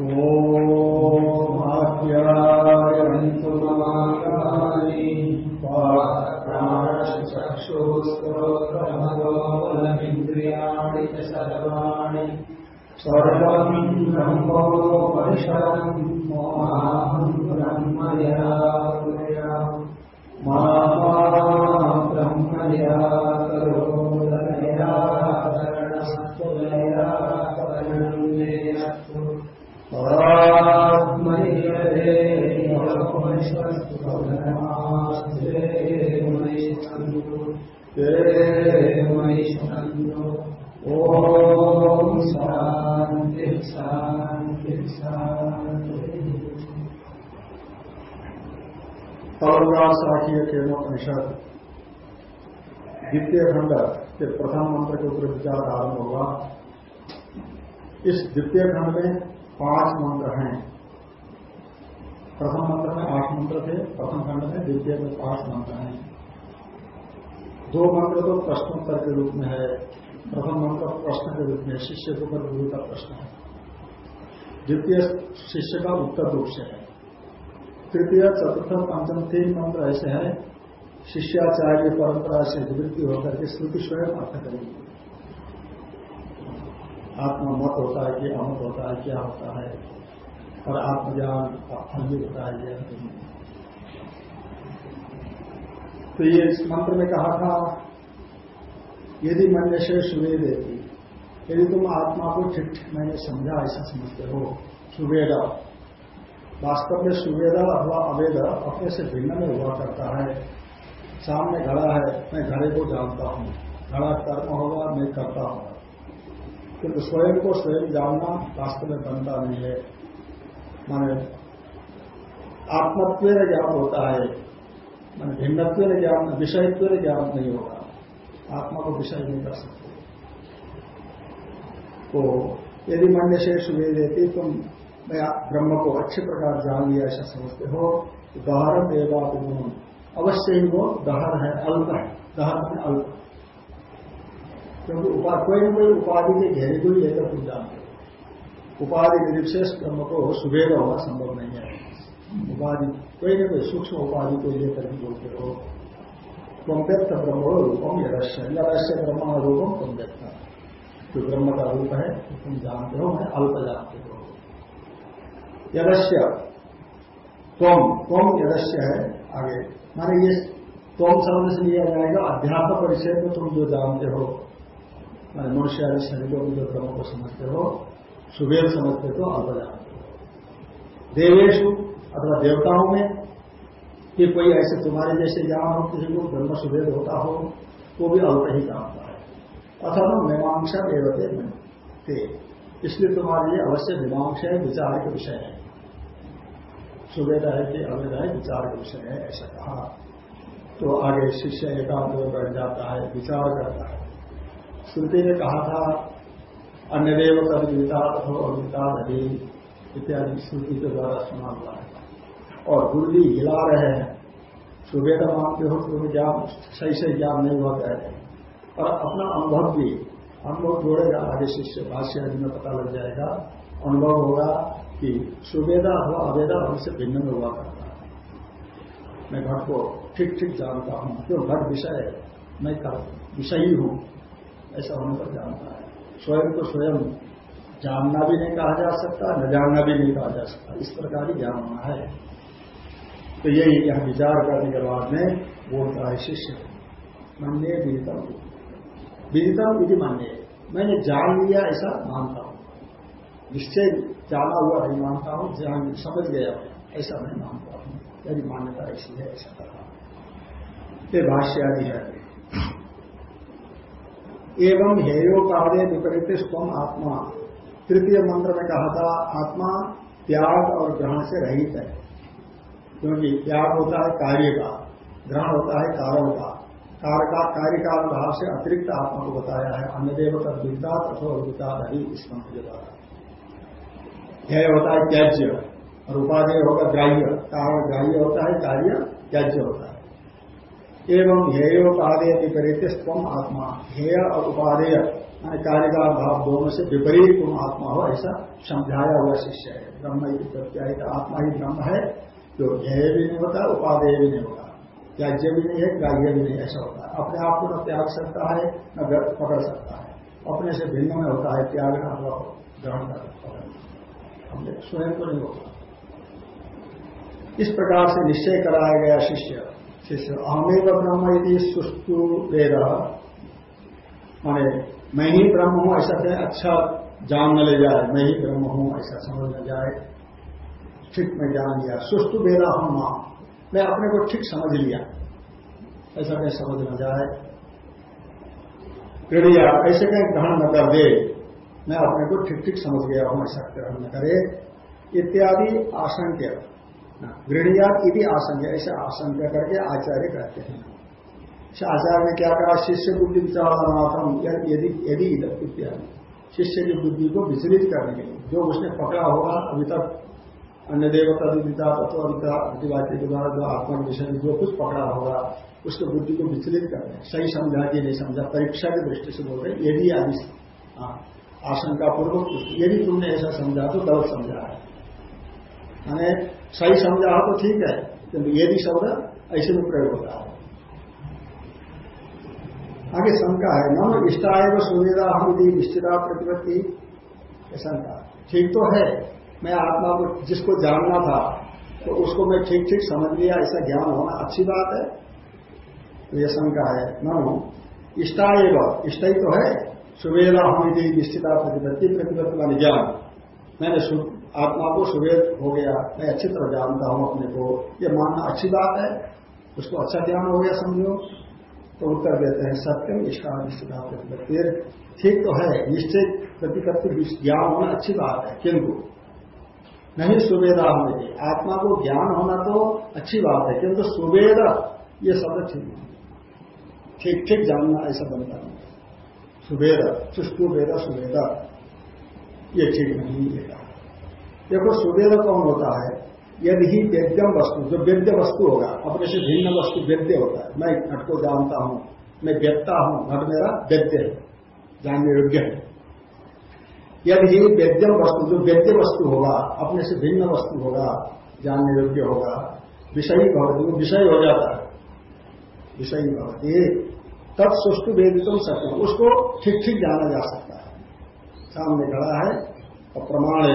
ओमाप्यायन्तु ममाकानि चक्षुस्त्रोत्रमदोलमिन्द्रियाणि च सर्वाणि सर्वम् ब्रह्मोपनिषदम् माहम् ब्रह्म निराकुर्या मा ब्रह्म निराकरोदनयाकरणस्तु निराकरणम् नेयस्तु ते ॐ शान्ति शान्ति शान्ति तौराशाखीय केनोपनिषद द्वितीय खंड के प्रथम मंत्र के ऊपर विचार आरंभ होगा। इस द्वितीय खंड में पाँच मंत्र हैं। प्रथम मंत्र में आठ मंत्र थे, प्रथम खंड में द्वितीय में पाँच मंत्र हैं। दो मंत्र तो प्रश्नोत्तर के रूप में है। प्रथम मंत्र प्रश्न के रूप में शिष्य के ऊपर गुरु का प्रश्न है। द्वितीय शिष्य का उत्तर रूप से है। तृतीय, चतुर्थ, पंचम तीन मंत्र ऐसे हैं। शिष्याचार्य परंपरा से निवृत्ति होकर के श्रुति स्वयं अर्थ करेगी। आत्मा मत होता है कि अमत होता है, क्या होता है? और आत्मज्ञान फल होता है, यह तो ये इस मंत्र में कहा था, यदि मन से सुबह देती, यदि तुम आत्मा को ठीक ठीक मैंने समझा, ऐसा समझते हो, सुवेदा। वास्तव में सुवेदा अथवा अवेद अपने से भिन्न में हुआ करता है। सामने घड़ा है, मैं घड़े को जानता हूँ, घड़ा कर्म होगा, मैं करता हूँ। किंतु स्वयं को स्वयं जानना वास्तव में बनता नहीं है। माने आत्मत्व ज्ञान होता है, मैंने भिन्नत्व ज्ञान विषयत्व ज्ञान नहीं होगा आत्मा को विषय नहीं कर सकते। तो यदि मन से सुबह देती तुम मैं ब्रह्म को अच्छे प्रकार जान लिया, ऐसा समझते हो। तो दहर देवा अवश्य ही वो दहर है, अल्प है। दहर में अल्प। क्योंकि कोई न कोई उपाधि के घेरे को ही लेकर तुम जानते हो उपाधि निर्विशेष ब्रह्म को सुबेद होना संभव नहीं है। उपाधि कोई न कोई सूक्ष्म उपाधि को लेकर भी बोलते हो। तुम व्यक्त ब्रह्म रूपम यदस्य। यदस्य ब्रह्म रूपम तुम व्यक्त जो ब्रह्म का रूप है तुम जानते हो, मैं अल्प जानते हो। यदस्य। तुम तुम यदस्य है आगे। माने ये तुम शब्द से लिया जाएगा, अध्यात्म परिचय में तुम जो जानते हो। माने मनुष्य आदि शरीरों में जो ब्रह्म को समझते हो सुबेर समझते हो अल्प जानते देवेशु अथवा देवताओं में कि कोई ऐसे तुम्हारे जैसे ज्ञान हो किसी को ब्रह्म सुभेद होता हो, वो भी अल्प ही जानता है। अथवा मीमांसा देवते थे। इसलिए तुम्हारे लिए अवश्य मीमांसा है, विचार के विषय है। सुवेद है कि अवेद है, विचार के विषय है, ऐसा कहा। तो आगे शिष्य एकांत में बैठ जाता है, विचार करता है। श्रुति ने कहा था अन्य देव कद विचार हो विचार अभी इत्यादि श्रुति के द्वारा सुना हुआ है। और जी हिला रहे हैं। सुवेद मानते हो तो ज्ञान सही से ज्ञान नहीं हुआ कह रहे और अपना अनुभव भी अनुभव जोड़ेगा आगे शिष्य भाष्य आदि में पता लग जाएगा। अनुभव होगा कि सुवेदा अथवा अवेदा हमसे भिन्न में हुआ करता है। मैं घट को ठीक ठीक जानता हूँ, क्यों? घट विषय है, मैं विषयी हूँ। ऐसा होने पर जानता है। स्वयं को स्वयं जानना भी नहीं कहा जा सकता, न जानना भी नहीं कहा जा सकता। इस प्रकार ही ज्ञान होना है। तो यही यह विचार करने के बाद में बोलता है शिष्य मान्य विदिता विदिता विधि मान्य मैंने जान लिया, ऐसा मानता हूँ। निश्चय जाना हुआ नहीं मानता हूँ, जान, समझ गया ऐसा मैं मानता हूँ। यदि मान्यता ऐसी है, ऐसा कहा। भाष्य आदि है। एवं हेयो कार्य विपरीत स्वम आत्मा। तृतीय मंत्र में कहा था, आत्मा त्याग और ग्रहण से रहित है। क्योंकि त्याग होता है कार्य का, ग्रहण होता है कारण का। कार्य का कार्य का भाव से अतिरिक्त आत्मा को बताया है, अन्य देव का विद्या अथवा विद्या नहीं इस मंत्र के द्वारा। ध्यय होता है त्याज्य, और उपाधेय होगा ग्राह्य। कारण ग्राह्य होता है, कार्य त्याज्य होता है। एवं हेयोपादेय विपरीत स्तम आत्मा। हेय और उपादेय कालिका भाव दोनों से विपरीत तुम आत्मा हो, ऐसा समझाया हुआ शिष्य है। ब्रह्म प्रत्याय आत्मा ही ब्रह्म है, जो हेय भी नहीं होता, उपादेय भी नहीं होता। त्याज्य भी नहीं है, ग्राह्य भी नहीं, ऐसा होता है। अपने आप को न त्याग सकता है, न पकड़ सकता है। अपने से भिन्न में होता है, त्याग अथवा ग्रहण कर अपने स्वयं को नहीं होता इस प्रकार से निश्चय कराया गया शिष्य शिष्य अहमेव ब्रह्म यदि सुस्तु वेद माने मैं ही ब्रह्म हूँ ऐसा कहें अच्छा जान न ले जाए मैं ही ब्रह्म हूँ ऐसा समझ न जाए ठीक में जान लिया सुस्तु वेदा हम माँ मैं अपने को ठीक समझ लिया ऐसा कहीं समझ न जाए क्रिया ऐसे कहीं ग्रहण न कर दे मैं अपने को ठीक ठीक समझ गया हूँ ऐसा ग्रहण न करे इत्यादि आशंक्य गृहणिया यदि ऐसे आशंका करके आचार्य कहते हैं। आचार्य ने क्या कहा? शिष्य बुद्धि विचारणार्थम यदि यदि इत्यादि। शिष्य की बुद्धि को विचलित करने के जो उसने पकड़ा होगा अभी तक अन्य देवता विद्या तत्विता प्रतिवादी के द्वारा जो आत्मा विषय जो कुछ पकड़ा होगा उसके बुद्धि को विचलित कर रहे सही समझा कि नहीं समझा? परीक्षा की दृष्टि से बोल रहे यदि आदि हाँ, आशंका पूर्वक यदि तुमने ऐसा समझा तो गलत समझा है। सही समझा हो तो ठीक है, किंतु यदि शब्द ऐसे में प्रयोग होता है। आगे शंका है, न इष्टाएव सुविधा हम यदि निश्चिता प्रतिपत्ति शंका। ठीक तो है, मैं आत्मा को जिसको जानना था तो उसको मैं ठीक ठीक समझ लिया, ऐसा ज्ञान होना अच्छी बात है। तो ये शंका है, नो इष्टा एवं इष्टा तो है सुवेदा हम यदि निश्चिता प्रतिपत्ति प्रतिपत्ति मान ज्ञान। मैंने आत्मा को सुवेद हो गया, मैं अच्छी तरह जानता हूँ अपने को। ये मानना अच्छी बात है। उसको अच्छा ज्ञान हो गया समझो। तो उत्तर देते हैं सत्यम इसका निश्चिता प्रतिपत्ति ठीक तो है निश्चय प्रतिपत्ति, ज्ञान होना अच्छी बात है। किंतु नहीं सुवेदा होने की। आत्मा को ज्ञान होना तो अच्छी बात है। किंतु सुवेद, ये शब्द ठीक नहीं ठीक ठीक जानना ऐसा बनता नहीं सुवेद सुष्टु वेद सुवेद। ये ठीक नहीं है। देखो सुवेद कौन होता है? यदि ही वेद्यम वस्तु, जो वेद्य वस्तु होगा, अपने से भिन्न वस्तु वेद्य होता है। मैं घट को जानता हूँ, मैं व्यक्ता हूँ, घट मेरा वेद्य है, जानने योग्य है। यदि ही वेद्यम वस्तु, जो वेद्य वस्तु होगा, अपने से भिन्न वस्तु होगा, जानने योग्य होगा, विषयी भवती, वो विषय हो जाता है। विषयी भवती। तब सुष्टु वेदितम सत्य। उसको ठीक ठीक जाना जा सकता है। सामने खड़ा है।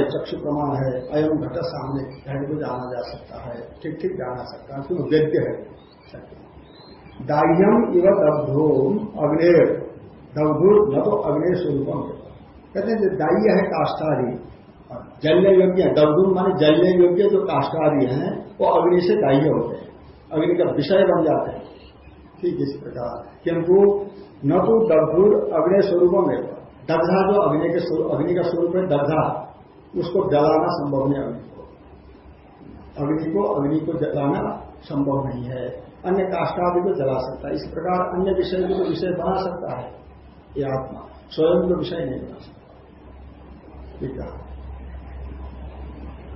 चक्षु प्रमाण है अयम घट सामने घट को जाना जा सकता है, ठीक ठीक जाना सकता है, क्यों? वेद्य है। दाह्यम इव दग्धोम अग्नेर दग्धुर न तो अग्नि स्वरूपम कहते हैं दाह्य है काष्ठादि जलने योग्य दग्धुन माने जलने योग्य जो काष्ठादि हैं, वो अग्नि से दाह्य होते हैं। अग्नि का विषय बन जाते हैं। ठीक इस प्रकार। किंतु न तो दग्धुर अग्नि स्वरूप में दग्धा जो अग्नि के अग्नि का स्वरूप है, दग्धा। उसको जलाना संभव नहीं अग्नि को। अग्नि को अग्नि को जलाना संभव नहीं है। अन्य काष्ठादि को जला सकता है। इस प्रकार अन्य विषय को विषय बना सकता है। ये आत्मा, स्वयं को विषय नहीं बना सकता।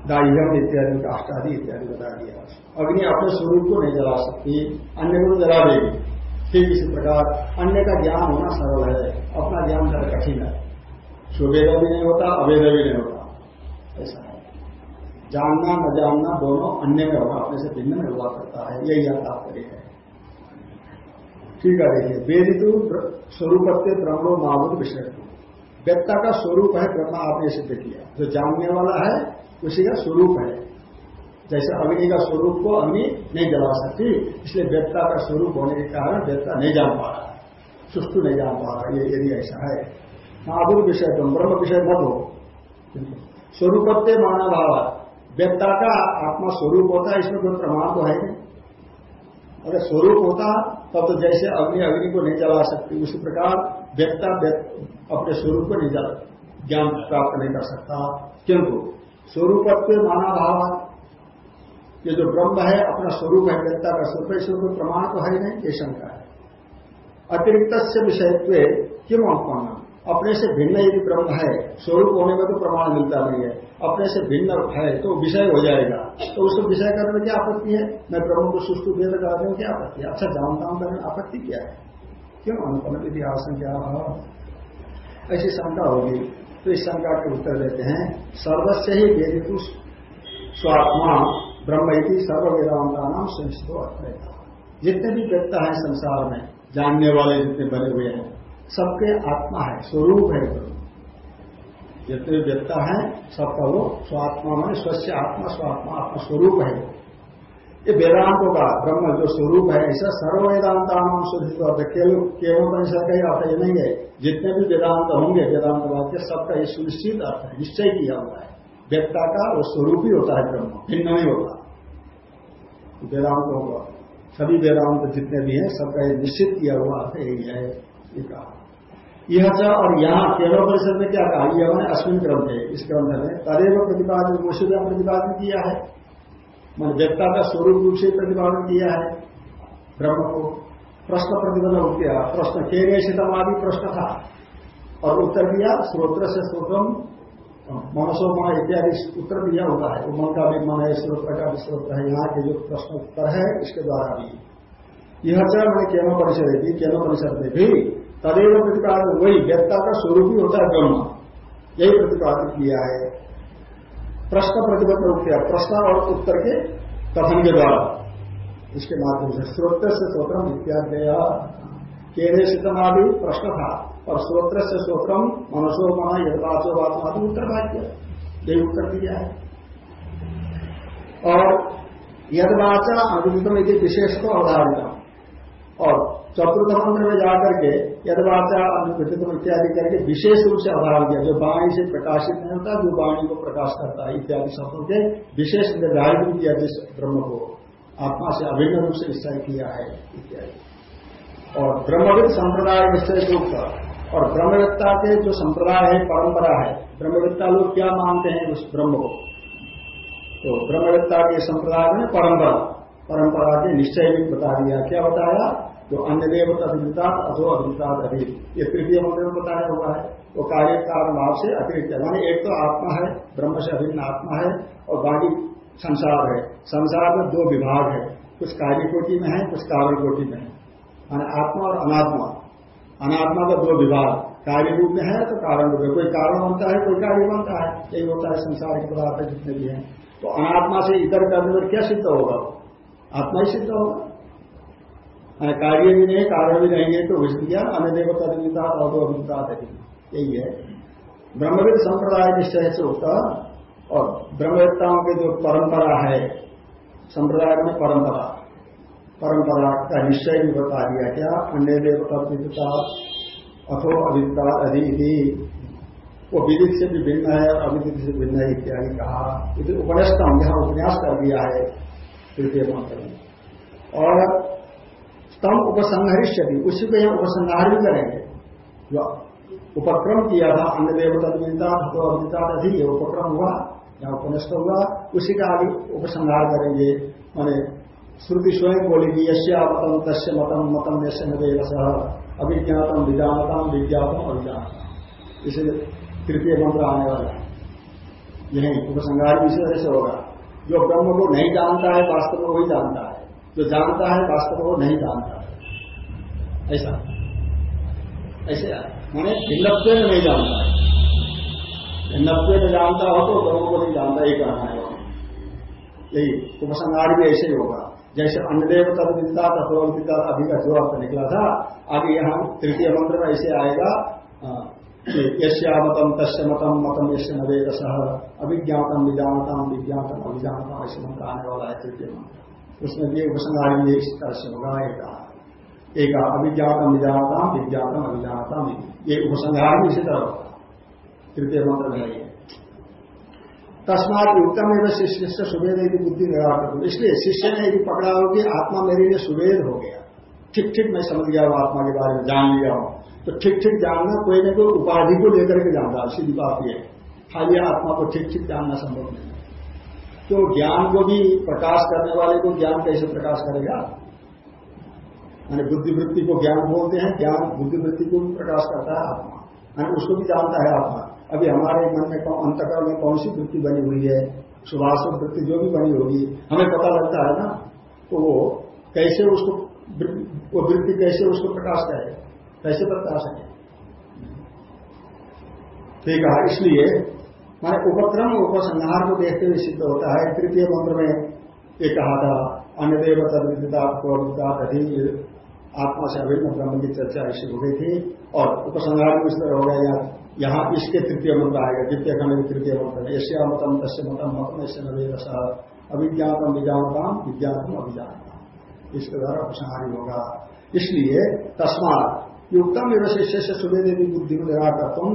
दाह्यम इत्यादि काष्टादि इत्यादि बता दिया। अग्नि अपने स्वरूप को नहीं जला सकती, अन्य को जला देगी। ठीक इसी प्रकार अन्य का ज्ञान होना सरल है। अपना ज्ञान जरा कठिन है। सुवेदा भी नहीं होता अवेदा भी नहीं होता। ऐसा है। जानना, न जानना दोनों अन्य में होगा, अपने से भिन्न में हुआ करता है, यही यह तात्पर्य है। ठीक है, देखिए, वेदितु स्वरूप ब्रह्मो महाभूत विषय व्यक्ता का स्वरूप है ब्रह्मा, आपने सिद्ध किया। जो जानने वाला है, उसी का स्वरूप है। जैसे अग्नि का स्वरूप को अग्नि नहीं जला सकती, इसलिए व्यक्ता का स्वरूप होने के कारण व्यक्ता नहीं जान पा रहा सुस्तु नहीं जान पा रहा ये यदि ऐसा है। महाभूत विषय तो ब्रह्म विषय मत हो। स्वरूपत्य माना भाव व्यक्ता का आत्मा स्वरूप होता है, इसमें कोई प्रमाण तो है नहीं। अगर स्वरूप होता, तब तो जैसे अग्नि अग्नि को नहीं जला सकती, उसी प्रकार व्यक्ता अपने स्वरूप को नहीं जला, ज्ञान प्राप्त नहीं कर सकता। किंतु स्वरूपत्व माना भाव ये जो ब्रह्म है, अपना स्वरूप है व्यक्ता का स्वरूप, इसमें कोई प्रमाण तो है नहीं, ये शंका है। अतिरिक्त से विषयत्व क्यों अपमान अपने से भिन्न यदि ब्रह्म है, स्वरूप होने में तो प्रमाण मिलता नहीं है। अपने से भिन्न है तो विषय हो जाएगा। तो उसको विषय करने में क्या आपत्ति है? मैं ब्रह्म को सुष्टु वेद करने में क्या आपत्ति है? अच्छा जानता हूँ करने आपत्ति क्या है? क्यों? अनुपन्न यदि आशंका ऐसी शंका होगी। तो इस शंका के उत्तर देते हैं, सर्वस्व ही वेदितु स्वात्मा ब्रह्म सर्व वेदांता नाम संस्कृत जितने भी व्यक्ता है संसार में, जानने वाले जितने बने हुए हैं सबके आत्मा है, स्वरूप है। ब्रह्म जितने व्यक्ता है, सबका वो स्वात्मा में स्वच्छ आत्मा, स्वात्मा आत्मा स्वरूप है। ये वेदांतों का ब्रह्म जो स्वरूप है ऐसा सर्व वेदांत नाम शोधित अर्थ केवल केवल परिषद का ही अर्थ ये नहीं है। जितने भी वेदांत होंगे, वेदांत वाक्य, सबका ये सुनिश्चित अर्थ है, निश्चय किया हुआ है। व्यक्ता का वो स्वरूप ही होता है ब्रह्म, भिन्न नहीं होता। वेदांत होगा सभी वेदांत जितने भी हैं, सबका ये निश्चित किया हुआ अर्थ यही है, ये कहा। यह और यहाँ केवल परिषद में क्या कहा? यह मैंने अश्विन ग्रंथ है, इस ग्रंथ में। तदेव प्रतिपादन मुशीदा प्रतिपादन किया है। मैंने व्यक्ता का स्वरूप रूप से प्रतिपादन किया है, ब्रह्म को। प्रश्न प्रतिबंध हो गया। प्रश्न के गए शीतम प्रश्न था। और उत्तर दिया स्रोत्र से स्रोत्रम मनसो मन इत्यादि उत्तर दिया हुआ है। वो मन का भी मन है स्रोत्र का भी स्रोत्र है। यहाँ के जो प्रश्न उत्तर है, इसके द्वारा भी। यह चर मैंने केनो परिषद थी केनो परिषद में भी तदेव प्रतिपादन वही व्यक्ता का स्वरूप ही होता है ब्रह्म। यही प्रतिपादन किया है। प्रश्न प्रतिबद्ध रूप किया प्रश्न और उत्तर के कथन के द्वारा। इसके माध्यम से स्रोत्र से स्रोत्र इत्यादि। केने सितमादि प्रश्न था और स्रोत्र से स्रोत्रम मनसो मन यथवाचो वाचो उत्तर वाक्य यही उत्तर दिया है। और यदवाचा अभितम यदि विशेष को अवधारणा चतुर्थ में जाकर के यदवाचा अनुभितम इत्यादि करके विशेष रूप से अवधारण किया। जो वाणी से प्रकाशित नहीं होता, जो वाणी को प्रकाश करता है, इत्यादि शब्दों के विशेष निर्धारित किया जिस ब्रह्म को आत्मा से अभिन्न रूप से निश्चय किया है, इत्यादि। और ब्रह्मविद संप्रदाय निश्चय रूप का। और ब्रह्मवेत्ता के जो संप्रदाय है, परंपरा है, ब्रह्मवेत्ता लोग क्या मानते हैं उस ब्रह्म को? तो ब्रह्मवेत्ता के संप्रदाय में परंपरा। परंपरा के निश्चय भी बता दिया। क्या बताया? जो अन्य देवता अभिता अथो अभिता अधिक ये तृतीय मंत्र में बताया हुआ है। वो कार्य कारण भाव से अतिरिक्त है। मानी एक तो आत्मा है, ब्रह्म से अभिन्न आत्मा है और बाकी संसार है। संसार में दो विभाग है। कुछ कार्य कोटि में है, कुछ कारण कोटि में है। माने आत्मा और अनात्मा। अनात्मा का दो विभाग। कार्य रूप में है तो कारण रूप में कोई कारण बनता है, कोई कार्य बनता है। यही होता है संसार के पदार्थ जितने भी हैं। तो अनात्मा से इतर करने पर क्या सिद्ध होगा? आत्मा ही सिद्ध होगा। कार्य भी नहीं कारण भी रहेंगे तो विष्णु ज्ञान अन्य देवता अभिता और अभिता यही है ब्रह्मविद संप्रदाय निश्चय से होता और ब्रह्मवेत्ताओं की जो परंपरा है संप्रदाय में परंपरा परंपरा का निश्चय भी बता दिया क्या अन्य देवता विदिता अथो अविदिता अधि वो विदित से भी भिन्न है और अविदित से भिन्न है इत्यादि कहा इसे उपन्यासम यहाँ उपन्यास कर दिया है तृतीय मंत्र में और तम उपसंहरिष्यति। उसी को यहाँ उपसंहार भी करेंगे। जो उपक्रम किया था अन्य देवता अथो अविदिता अधि उपक्रम हुआ, यहाँ उपनिष्ठ हुआ, उसी का आगे उपसंहार करेंगे। मैंने श्रुति स्वयं बोलेगी यश्या मतम तस्य मतम मतम नवेद सह अभिज्ञातम, विजानतम, विज्ञातम, अभिजानतम। इसे तृतीय मंत्र आने वाला है। यही उपसंहार इसी तरह से होगा। जो ब्रह्म को नहीं जानता है, वास्तव में वही जानता है। जो जानता है, वास्तव में वो नहीं जानता। ऐसा। ऐसे मैंने भिन्नत्व में नहीं जानता। भिन्नत्व में जानता हो तो ब्रह्म को नहीं जानता ही कहना है यही, उपसंहार भी ऐसे ही होगा। जैसे अन्नदेव तद विदिता तत्विदिता अभी का जो अर्थ निकला था, आगे यहाँ तृतीय मंत्र में ऐसे आएगा यश्यामतम तस्य मतम मतम यश्य नवेद सह अभिज्ञातम विजानतम विज्ञातम अभिजानतम ऐसे मंत्र आने वाला है तृतीय मंत्र। उसमें भी उपसंहार भी इस तरह से होगा एक कहा एक अभिज्ञातम विजानतम विज्ञातम अभिजानतम ये उपसंहार भी इसी तरह होगा तृतीय मंत्र में है तस्मात युक्तम एवं शिष्य से सुवेद यदि बुद्धि निराकर इसलिए शिष्य ने यदि पकड़ा हो कि आत्मा मेरे लिए सुवेद हो गया, ठीक ठीक, मैं समझ गया हूँ आत्मा के बारे में, जान लिया हूँ तो ठीक ठीक जानना कोई ना कोई उपाधि को लेकर के जानता है। सीधी बात यह खाली आत्मा को ठीक ठीक जानना संभव नहीं तो ज्ञान को भी प्रकाश करने वाले को ज्ञान कैसे प्रकाश करेगा? मैंने बुद्धिवृत्ति को ज्ञान बोलते हैं, ज्ञान बुद्धिवृत्ति को भी प्रकाश करता है आत्मा। यानी उसको भी जानता है आत्मा। अभी हमारे मन में अंतकरण में कौन सी वृत्ति बनी हुई है? सुभाष वृत्ति जो भी बनी होगी, हमें पता लगता है ना? तो वो कैसे उसको वो वृत्ति कैसे उसको प्रकाश करेगा कैसे प्रकाश है ठीक है, इसलिए मैंने उपक्रम उपसंहार को देखते हुए सिद्ध होता है। तृतीय मंत्र में ये कहा था अन्य देव तदविदता कठिन आत्मा से अभिन्न ब्रह्म की चर्चा ऐसी हो गई थी। और उपसंहार में इस तरह हो गया, यहाँ इसके तृतीय मंत्र आएगा, द्वितीय खंड में तृतीय मंत्र में। ऐसे मतम तस्य मतम मतम ऐसे नवेद अभिज्ञातम विज्ञानताम विज्ञानतम अभिज्ञानता इसके द्वारा उपसंहारी होगा। इसलिए तस्मात युक्तम एवं शिष्य से सुवेद बुद्धि को निराकर तुम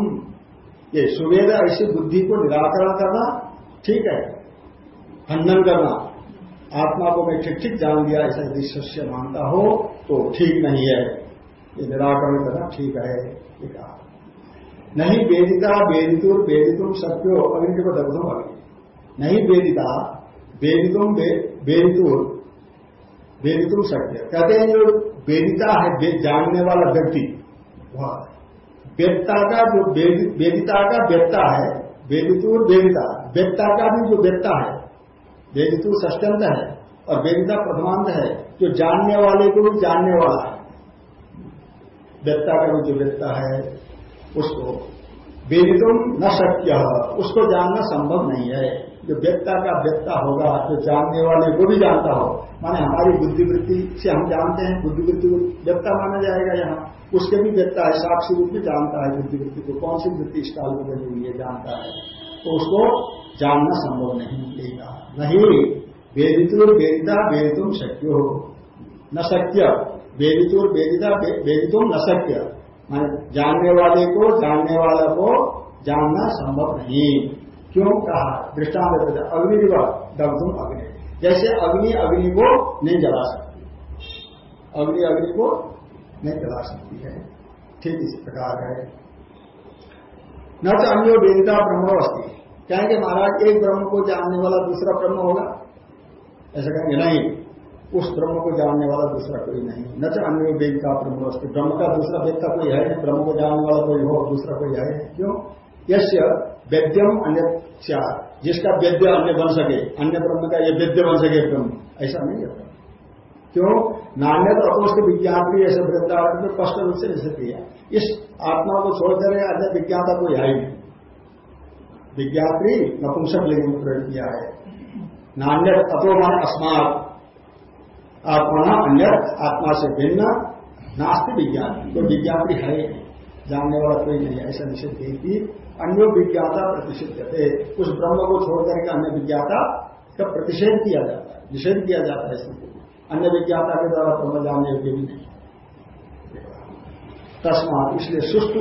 ये सुवेद ऐसी बुद्धि को निराकरण करना, ठीक है? खंडन करना। आत्मा को मैं ठीक ठीक जान दिया ऐसा यदि शिष्य मानता हो तो ठीक नहीं है। ये निराकरण करना ठीक है, ये कहा। नहीं वेदिता वेदितुर वेदितुम सत्यो अग्नि को दग्धम अग्नि नहीं वेदिता, वेदितुम वेदितुर वेदितुम सत्य। कहते हैं जो वेदिता है जानने वाला व्यक्ति, वह वेदता का जो वेदिता का व्यक्ता है, वेदितुर वेदिता व्यक्ता का भी जो व्यक्ता है, वेदितुर सष्टंत है, और वेदिता प्रथमांत है, जो जानने वाले को भी जानने वाला है। व्यक्ता का भी जो व्यक्ता है, उसको वेदितुम न शक्य, उसको जानना संभव नहीं है। जो व्यक्ता का व्यक्ता होगा, जो जानने वाले को भी जानता हो। माने हमारी बुद्धिवृत्ति से हम जानते हैं, बुद्धिवृत्ति को व्यक्ता माना जाएगा यहाँ। उसके भी व्यक्ता है साक्षी रूप में जानता है बुद्धिवृत्ति को, कौन सी वृत्ति इस काल में बनी हुई है जानता है। तो उसको जानना संभव नहीं मिलेगा नहीं, वेदितुर वेदिता वेदितुम शक्य। हो न शक्य। वेदितुर वेदिता वेदितुम न शक्य। माने जानने वाले को, जानने वाला को जानना संभव नहीं। क्यों कहा? दृष्टांत अग्नि दग्धुम अग्नि। जैसे अग्नि अग्नि को नहीं जला सकती। अग्नि अग्नि को नहीं जला सकती है। ठीक इस प्रकार है। न तो अन्य वेदिता ब्रह्म अस्थि कहेंगे महाराज, एक ब्रह्म को जानने वाला दूसरा ब्रह्म होगा? ऐसा कहेंगे, नहीं। उस ब्रह्म को जानने वाला दूसरा कोई नहीं। न तो अन्य वेद का ब्रह्म ब्रह्म का दूसरा वेद का कोई है ब्रह्म को जानने वाला कोई हो, दूसरा कोई है क्यों? यश वेद्यम अन्य जिसका वेद्य अन्य बन सके, अन्य ब्रह्म का ये वेद्य बन सके ब्रह्म ऐसा नहीं है क्यों? नान्य तो अपोष्ट विज्ञापी ऐसे वृंदावन में स्पष्ट रूप से निषेध किया। इस आत्मा को छोड़कर अन्य विज्ञाता कोई है ही विज्ञात्री नपुंसक लिंग प्रयोग किया है। नान्य अतो मान अस्मात। आत्मा अन्य, आत्मा से भिन्न, नास्ति विज्ञान। तो विज्ञान है जानने वाला कोई नहीं ऐसा निषेध नहीं थी अन्य विज्ञाता प्रतिषेध थे। उस ब्रह्म को छोड़कर के अन्य विज्ञाता का प्रतिषेध किया जाता है, निषेध किया जाता है इसमें। अन्य विज्ञाता के द्वारा ब्रह्म जानने योग्य भी नहीं। तस्मात इसलिए सुस्तु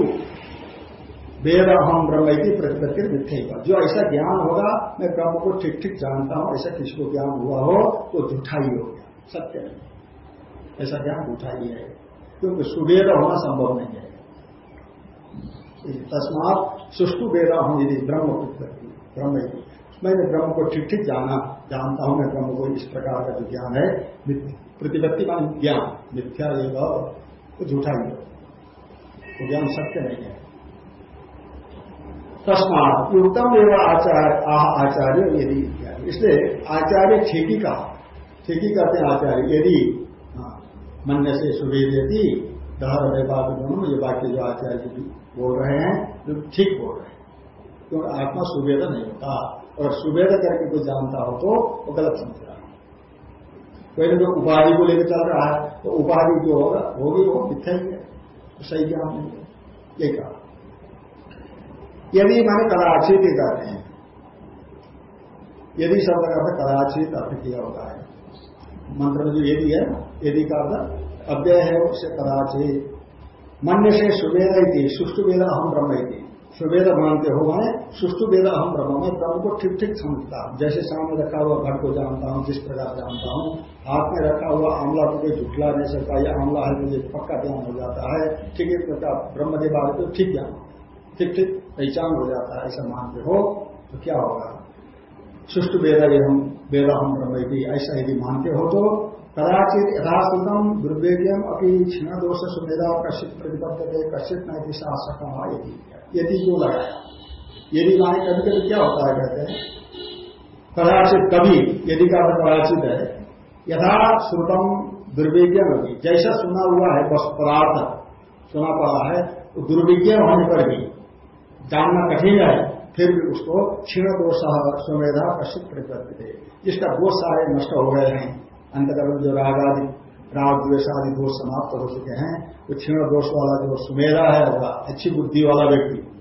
वेद अहम ब्रह्म की प्रतिपत्ति मिथ्य जो ऐसा ज्ञान होगा, मैं ब्रह्म को ठीक ठीक जानता हूँ, ऐसा किसको ज्ञान हुआ हो तो झूठा ही हो गया। सत्य नहीं। ऐसा ज्ञान उठा ही। है क्योंकि सुबेर होना संभव नहीं है। तस्मात सुष्टु बेरा हूँ यदि ब्रह्म ब्रह्म मैंने ब्रह्म को ठीक ठीक जाना जानता हूँ मैं ब्रह्म को इस प्रकार का जो ज्ञान है प्रतिपत्ति मान ज्ञान मिथ्या झूठा ही ज्ञान सत्य नहीं है। तस्मात उत्तम एवं आचार्य आह आचार्य यदि इसलिए आचार्य ठीक कहा ठीक ही कहते हैं आचार्य यदि हाँ, मन से सुबह देती दहर व्यापार दोनों ये वाक्य जो आचार्य बोल रहे हैं जो ठीक बोल रहे हैं। क्योंकि तो आत्मा सुवेद नहीं होता। और सुवेद करके कोई जानता हो तो वो गलत समझ रहा है। कोई ना कोई उपाधि को लेकर चल रहा है तो उपाधि जो होगा होगी वो मिथ्या ही है। तो सही ज्ञान नहीं है। ये कहा। यदि मैंने कदाचित ही कहते हैं। यदि शब्द का कदाचित अर्थ किया होता है। मंत्र में जो यदि है, यदि का अर्थ अव्यय है उससे कदाचे मन्य से सुवेद थी सुष्टु वेद अहम ब्रह्म थी सुवेद मानते हो मैंने सुष्टु वेद अहम ब्रह्म। मैं ब्रह्म को ठीक ठीक समझता हूँ। जैसे सामने रखा हुआ घट को जानता हूँ, जिस प्रकार जानता हूँ, हाथ में रखा हुआ आंवला को कोई झुठला नहीं सकता, या आंवला है मुझे पक्का ज्ञान हो जाता है। ठीक एक प्रकार ब्रह्म के बारे में ठीक ज्ञान ठीक ठीक पहचान हो जाता है, ऐसा मानते हो तो क्या होगा? सुष्टु वेद हम वेद हम ब्रह्म ऐसा यदि मानते हो तो कदाचित यथाश्रुतम दुर्वेद्यम अभी क्षीण दोष सुमेधा कश्चित प्रतिबद्ध कश्चित नहीं शासक यदि। यदि जो लगाया यदि माने कभी कभी क्या होता है कहते हैं? कदाचित कभी, यदि का कदाचित है, यथा श्रुतम दुर्विज्ञ होगी। जैसा सुना हुआ है, बस पदार्थ सुना पड़ा है तो दुर्विज्ञ होने पर भी जानना कठिन है, फिर भी उसको क्षीण दोष सुमेधा कश्चित प्रतिबद्ध थे जिसका दोष सारे नष्ट हो गए हैं। अंतकरण जो राग आदि राग द्वेश आदि दोष समाप्त हो चुके हैं वो क्षीण दोष वाला जो सुमेरा है होगा, अच्छी बुद्धि वाला व्यक्ति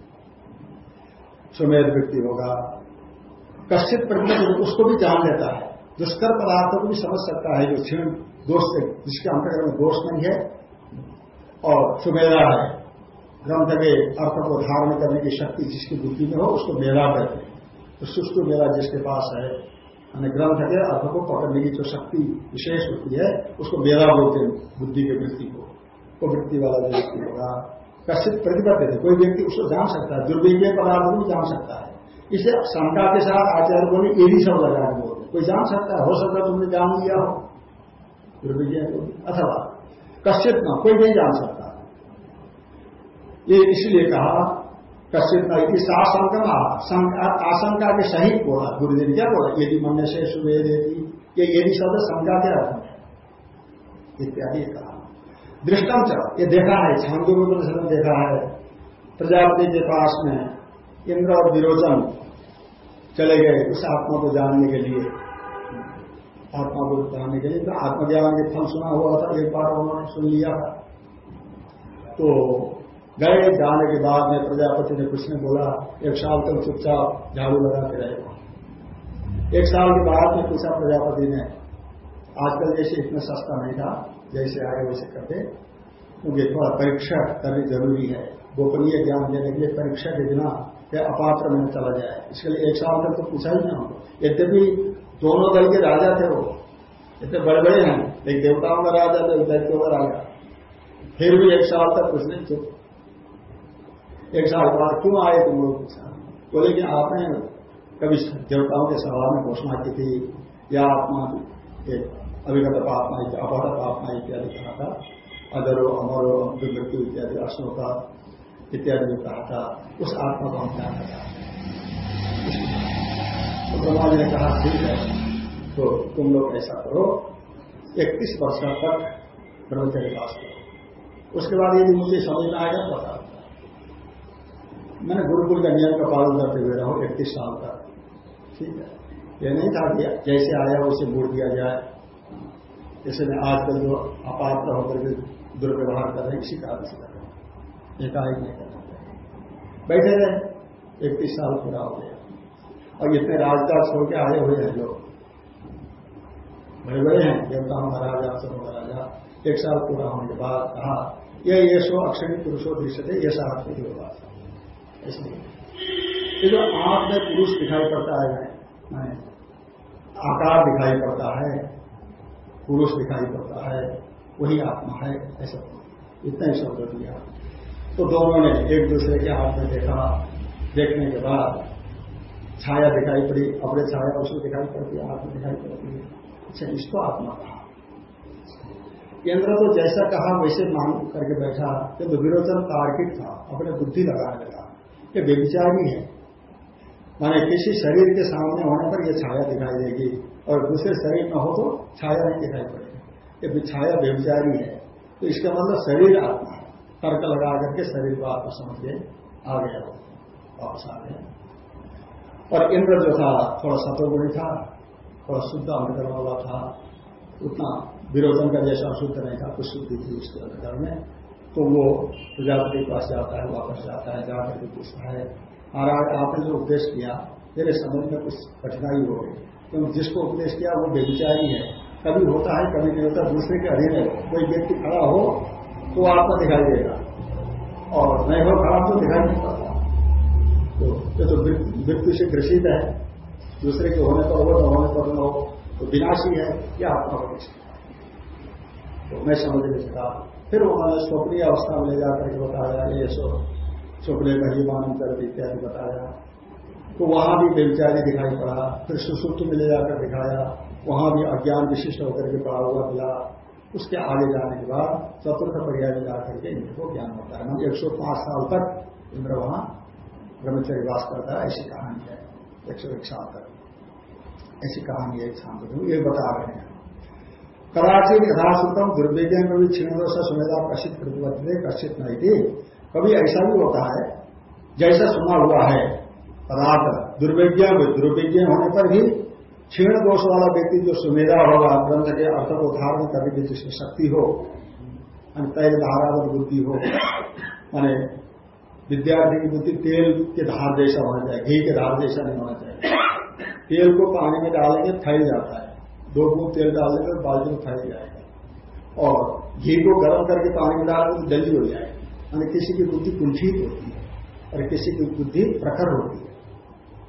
सुमेर व्यक्ति होगा। कश्चित प्रतिनिधि उसको भी जान लेता है, दुष्कर पदार्थों को भी समझ सकता है, जो क्षीण दोष से, जिसके अंतर्गत में दोष नहीं है, और सुमेरा है। ग्रंथ के अर्थ को धारण करने की शक्ति जिसकी बुद्धि में हो, उसको मेरा कहते हैं। तो सुष्ट मेरा जिसके पास है मैंने ग्रंथ के अर्थ को पकड़ने की जो शक्ति विशेष होती है, उसको मेरा बोलते हैं, बुद्धि के वृत्ति को। वो वृत्ति वाला जो व्यक्ति होगा, कश्चित प्रतिबद्ध थे कोई व्यक्ति उसको जान सकता है दुर्विज्ञ पदार्थ को भी जान सकता है। इसे शंका के साथ आचार्य बोले यही सब लगा के बोलते कोई जान सकता है, हो सकता है तुमने जान लिया हो। दुर्विज्ञ को अथवा कश्चित ना, कोई नहीं जान सकता ये इसलिए कहा कश्चित आशंका के सहित बोला। गुरुदेव क्या बोला? यदि मन से सुबह देती ये यदि शब्द शंका क्या अर्थ है। इत्यादि कहा। दृष्टम चल ये देखा है छांदो ने देखा है, प्रजापति के पास में इंद्र और विरोचन चले गए उस आत्मा को जानने के लिए। आत्मा को जानने के लिए तो आत्मज्ञान के फल सुना हुआ था, एक बार उन्होंने सुन लिया तो गए, जाने के बाद में प्रजापति ने कुछ ने बोला। एक साल तक चुपचाप झाड़ू लगाते रहे। एक साल के बाद में पूछा प्रजापति ने, आजकल जैसे इतना सस्ता नहीं था, जैसे आए वैसे करते, क्योंकि थोड़ा परीक्षा करनी ज़रूरी है। गोपनीय ज्ञान देने के लिए परीक्षा के बिना यह अपात्र में चला जाए। इसके लिए एक साल तक तो पूछा ही ना हो यद्यपि दोनों दल के राजा थे वो, इतने बड़े बड़े हैं एक देवताओं का राजा था दैत्यों का राजा फिर भी एक साल तक नहीं चुप एक साल बाद क्यों आए तुम लोग पूछा बोले कि आपने कभी देवताओं के सभा में घोषणा की थी, या आत्मा एक अभिगत आत्मा अपहत आत्मा इत्यादि कहा था अदरो अमरो मृत्यु इत्यादि अश्नोता इत्यादि जो कहा था, उस आत्मा को हम चाहते तो जी ने कहा, ठीक है तो तुम लोग ऐसा करो, इकतीस वर्ष तक ब्रह्मचर्य पास करो। उसके बाद यदि मुझे समझ में आएगा बता मैंने गुरुकुल का नियम का पालन करते हुए रहो, इकतीस साल का। ठीक है? यह नहीं था कि जैसे आया उसे वोट दिया जाए। जैसे मैं आजकल जो अपात्र होकर के दुर्व्यवहार कर रहे हैं, इसी कारण से कर रहे हैं। एकाएक नहीं कर बैठे रहे। इकतीस साल पूरा हो गया। और इतने छोड़ के आए हुए हैं लोग। बड़े बड़े हैं। देवता महाराजा, सब महाराजा। एक साल पूरा होने के बाद कहा यह ये सो अक्षरी पुरुषों दृश्य थे ये होगा इसलिए। जो आँख में पुरुष दिखाई पड़ता है आकार दिखाई पड़ता है, पुरुष दिखाई पड़ता है, वही आत्मा है, ऐसा। इतना ही शब्द दिया। तो दोनों ने एक दूसरे के हाथ में देखा। देखने के बाद छाया दिखाई पड़ी, अपने छाया उसको दिखाई पड़ती है आत्मा दिखाई पड़ती है। अच्छा इसको आत्मा कहा। केंद्र तो जैसा कहा, वैसे मान करके बैठा। किंतु विरोचन तार्किक था, अपने बुद्धि लगाने लगा। ये व्यविचारी है। माने किसी शरीर के सामने होने पर यह छाया दिखाई देगी और दूसरे शरीर में हो तो छाया नहीं दिखाई पड़ेगी। ये छाया व्यविचारी है। तो इसका मतलब शरीर आत्मा तर्क लगा करके शरीर को आत्मा समझ के आ गया वापस आ गया। और इंद्र जो था, थोड़ा सतोगुणी था, थोड़ा शुद्ध अंधकरण वाला था, उतना विरोधन का जैसा शुद्ध नहीं था, कुछ शुद्धि थी उसके अंधकरण में। तो वो प्रजापति के पास जाता है, वापस जाता है, जाकर के पूछता है, महाराज, आपने जो उपदेश किया मेरे समझ में कुछ कठिनाई हो गई। क्योंकि जिसको उपदेश किया वो बेविचारी है। कभी होता है, कभी नहीं होता, दूसरे के अधीन है कोई व्यक्ति खड़ा हो तो आपको दिखाई देगा। और नहीं हो खड़ा तो दिखाई नहीं पड़ता। तो ये तो मृत्यु से ग्रसित है। दूसरे के होने पर हो, न होने पर न हो तो विनाशी है, या आपका भविष्य तो मैं समझ नहीं सका फिर उन्होंने स्वप्नीय अवस्था में ले जाकर के बताया, ये सो, स्वप्ने में ही मान कर इत्यादि बताया। तो वहाँ भी बेविचारी दिखाई पड़ा, फिर सुसुप्त में ले जाकर दिखाया। वहाँ भी अज्ञान विशिष्ट होकर के पड़ा हुआ मिला। उसके आगे जाने के बाद चतुर्थ पर्याय में जाकर के इंद्र को ज्ञान होता है। हम एक सौ पाँच साल तक इंद्र वहाँ ब्रह्मचर्य वास करता है, ऐसी कहानी है। एक सौ एक साल तक। ऐसी कहानी है शांत ये बता रहे हैं। कदाचित यथाश्रुतम दुर्विज्ञान कभी क्षीण दोष सुमेधा कशित प्रतिबद्ध कशित नहीं थी कभी ऐसा भी होता है, जैसा सुना हुआ है, पदार्थ। दुर्विज्ञ दुर्विज्ञ होने पर भी क्षीण दोष वाला व्यक्ति जो सुमेधा होगा ग्रंथ के अर्थ को धारण करने की जिसकी शक्ति हो तैल धारावत बुद्धि हो माने विद्यार्थी की बुद्धि तेल के धार जैसा होना चाहिए, घी के धार जैसा नहीं होना चाहिए। तेल को पानी में डालेंगे फैल जाता है। दो बूंद तेल डालेंगे तो बाल्टी में फैल जाएगा। और घी को गर्म करके पानी में डालेंगे तो जल्दी हो जाएगा। यानी किसी की बुद्धि कुंठित होती है और किसी की बुद्धि प्रखर होती है।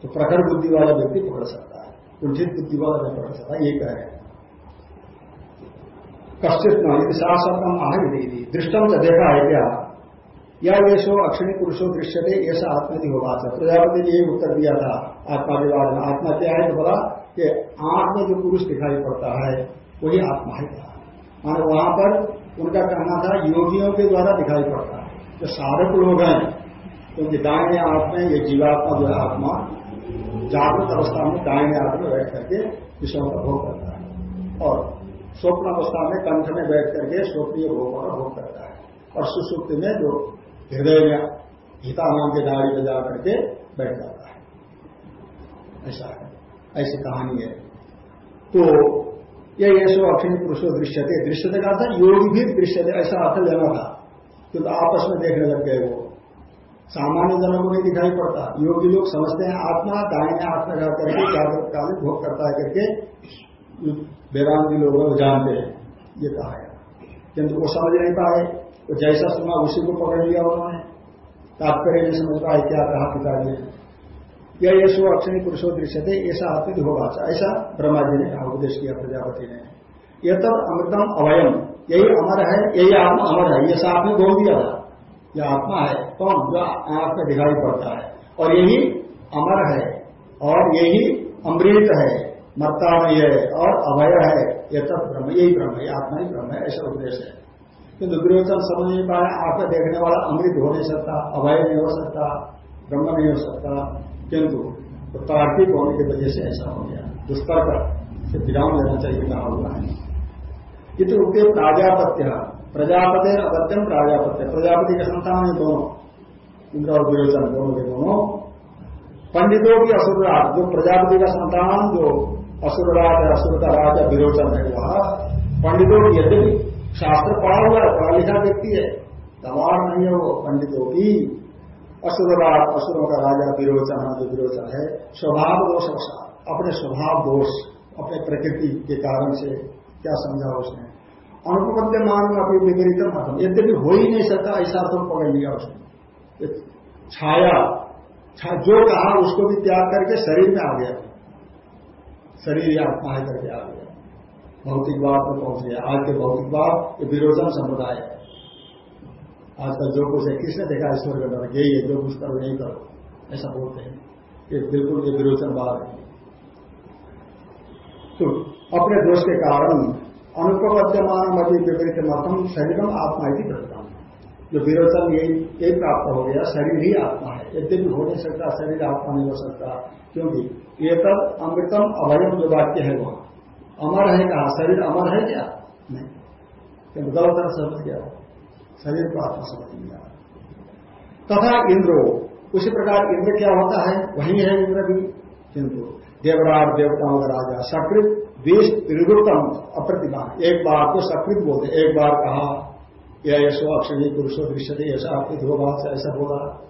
तो प्रखर बुद्धि वाला व्यक्ति पकड़ सकता है। कुंठित बुद्धि वाला नहीं पकड़ सकता ये कह रहे हैं। कश्चित नहीं शासकम आह विधि दृष्टम से देखा है क्या? या ये सो अक्षणी पुरुषो दृश्य थे ऐसा आत्मधि होगा प्रजापति ने यही उत्तर दिया था। आत्मा के बाद में। आत्मा क्या है तो बोला कि आँख में जो पुरुष दिखाई पड़ता है, वही आत्मा है। क्या माने वहाँ पर उनका कहना था, योगियों के द्वारा दिखाई पड़ता है। जो साधक लोग हैं क्योंकि दाहिने आँख में ये जीवात्मा जो आत्मा, जागृत अवस्था में दाहिने हाथ में बैठ करके विषयों का भोग करता है। और स्वप्न अवस्था में कंठ में बैठ करके स्वप्नीय भोगों का भोग करता है। और सुसुप्ति में जो हृदय में हिता नाम के दाढ़ी में जा करके बैठ जाता है। ऐसा है। ऐसी कहानी है। तो ये सो अक्षिणी पुरुषों दृश्यते दृश्यते का था। योगी भी दृश्यते ऐसा अर्थ लेना था। क्योंकि आपस में देखने लग गए वो। सामान्य जनों को नहीं दिखाई पड़ता। योगी लोग समझते हैं, आत्मा दाहिने हाथ में रह करके जागृत भोग करता है करके वेदांति लोग जानते हैं। ये कहा है। किंतु वो समझ नहीं पाए। तो जैसा सुना उसी को पकड़ लिया उन्होंने। तात्पर्य नहीं समझ पाए क्या कहा पिताजी या ये सो अक्षणी पुरुषो दृश्य थे ऐसा आत्मिक होगा ऐसा ब्रह्मा जी ने उपदेश किया प्रजापति ने। ये तब अमृतम अवयम यही अमर है, यही आत्मा अमर है। ये साथ में बोल दिया था यह आत्मा है, कौन? जो आँख में दिखाई पड़ता है। और यही अमर है, और यही अमृत है। मरता है, और अभय है। यह तब ब्रह्म, यही ब्रह्म है आत्मा ही ब्रह्म है, ऐसा उपदेश है। किंतु दुर्योधन समझ नहीं आँख में देखने वाला अमृत हो नहीं सकता, अभय नहीं हो सकता, ब्रह्म नहीं हो सकता। किंतु तो तार्किक होने की वजह से ऐसा हो गया। दुष्कर से विराम लेना चाहिए कहा हुआ है। ये तो प्राजापत्य। प्रजापति अगत्यम प्राजापत्य। प्रजापति के संतान है दोनों। इंद्र और विरोचन दोनों के दोनों। पंडितों की असुरराज, जो प्रजापति का संतान, जो असुरराज है असुर का राजा विरोचन है वह, पंडितों की यद्यपि शास्त्र पढ़ा हुआ है, पढ़ा लिखा व्यक्ति है दबाव नहीं है वो पंडितों की। असुरराज असुरों का राजा विरोचन जो विरोचन है। स्वभाव दोष अपने स्वभाव दोष, अपने प्रकृति के कारण से क्या समझा उसने? अनुपद्य मान में अभी विपरीत मतम यद्यपि हो ही नहीं सकता, ऐसा तो पकड़ लिया उसने। छाया जो कहा उसको भी त्याग करके शरीर में आ गया। शरीर या आत्मा करके आ गया। भौतिकवाद में पहुँच गया। आज के भौतिकवाद ये विरोधन संप्रदाय है। आजकल जो कुछ है, किसने देखा ईश्वर का डर यही है, जो कुछ करो नहीं करो। ऐसा बोलते हैं ये बिल्कुल ये विरोचनवाद है। तो अपने दोष के कारण अनुपद्यमान मध्य विपरीत मतम शरीरम आत्मा ही प्रथम जो विरोचन यही यही प्राप्त हो गया, शरीर ही आत्मा है। यद्यपि हो नहीं सकता, शरीर आत्मा नहीं हो सकता, क्योंकि ये तब अमृतम अभयम जो वाक्य है वह। अमर है कहा? शरीर अमर है क्या? नहीं। क्योंकि गलत तरह समझ गया शरीर को आत्मा समझ लिया तथा इंद्रो, उसी प्रकार इंद्र क्या होता है? वही है इंद्र भी, किंतु देवराज, देवताओं का राजा, सकृत बीस त्रिवृतम अप्रतिमान एक बार को सकृत बोलते, एक बार कहा, यह यशो अक्षरी पुरुषो दृश्य ऐसा आपकी दो बात से ऐसा बोला।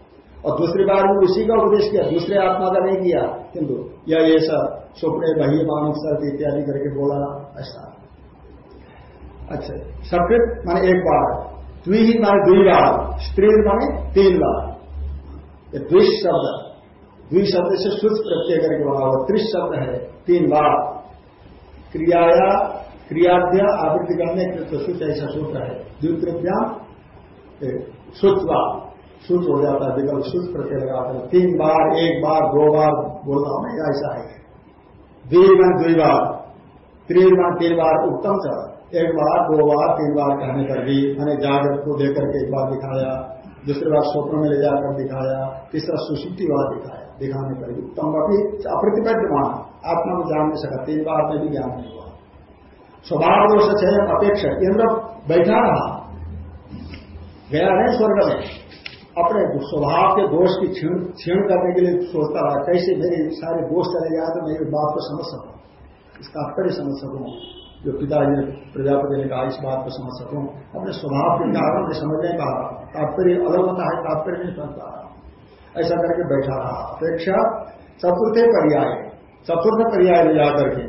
और दूसरी बार भी उसी का उपदेश किया, दूसरे आत्मा का नहीं किया, किंतु यह ऐसा स्वप्ने, बही मानव सर्द इत्यादि करके बोला, ऐसा। अच्छा सकृत, माने एक बार। द्वि माने दुई बार स्त्री माने तीन बार द्विश शब्द। द्वि शब्द से शुद्ध प्रत्यय करके बोला हुआ त्रिश शब्द है तीन बार क्रियाया, क्रियाद्य, आवृत्ति करने तो सुच ऐसा सूत्र है। द्वितीया सुचवा सुच हो जाता है, विकल्प सुच प्रत्यय लगाते हैं तीन बार, एक बार, दो बार बोलना नहीं ऐसा है। द्विगण दुई बार। त्रिमान तीन बार, उत्तम च एक बार, दो बार, तीन बार कहने पर भी मैंने जागृत को देकर के एक बार दिखाया, दूसरी बार स्वप्न में ले जाकर दिखाया, तीसरा सुशुद्धि बार दिखाया, दिखाने पर भी। उत्तम भी अप्रतिपद्यमान आत्मा को जान नहीं सका, तीन बार में भी ज्ञान नहीं हुआ। स्वभाव दोष है अपेक्षा, इंद्र बैठा रहा। गया नहीं स्वर्ग में। अपने स्वभाव के दोष की क्षीण करने के लिए सोचता रहा, कैसे मेरे सारे दोष चले जाए तो मेरी बात को समझ सकूँ इसका तात्पर्य समझ सकूँ। जो पिता पिताजी प्रजापति ने कहा, इस बात को समझ सकूँ। अपने स्वभाव के कारण मैं समझ नहीं पा रहा। तात्पर्य अलग होता है, तात्पर्य नहीं समझ पा रहा। ऐसा करके बैठा रहा। अपेक्षा, चतुर्थ पर्याय चतुर्थ पर्याय में जाकर के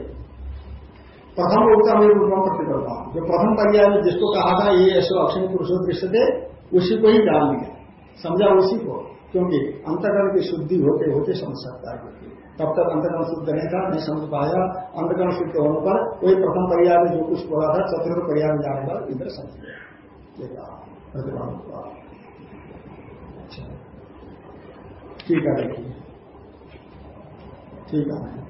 प्रथम रूपता में रूपम प्रतिकरता जो प्रथम पर्याय में जिसको कहा था, ये ऐसे अक्षय पुरुषों दृश्य थे उसी को ही डाल दिया। समझा उसी को? क्योंकि अंतकरण की शुद्धि होते होते समझ सकता है तब तक अंतकरण शुद्ध नहीं था, नहीं समझ पाया। अंतकरण शुद्ध होने पर कोई प्रथम पर्याय में जो कुछ बोला था, चतुर्थ पर्याय में जाने पर इधर समझ गया। अच्छा। ठीक है, देखिए। ठीक है।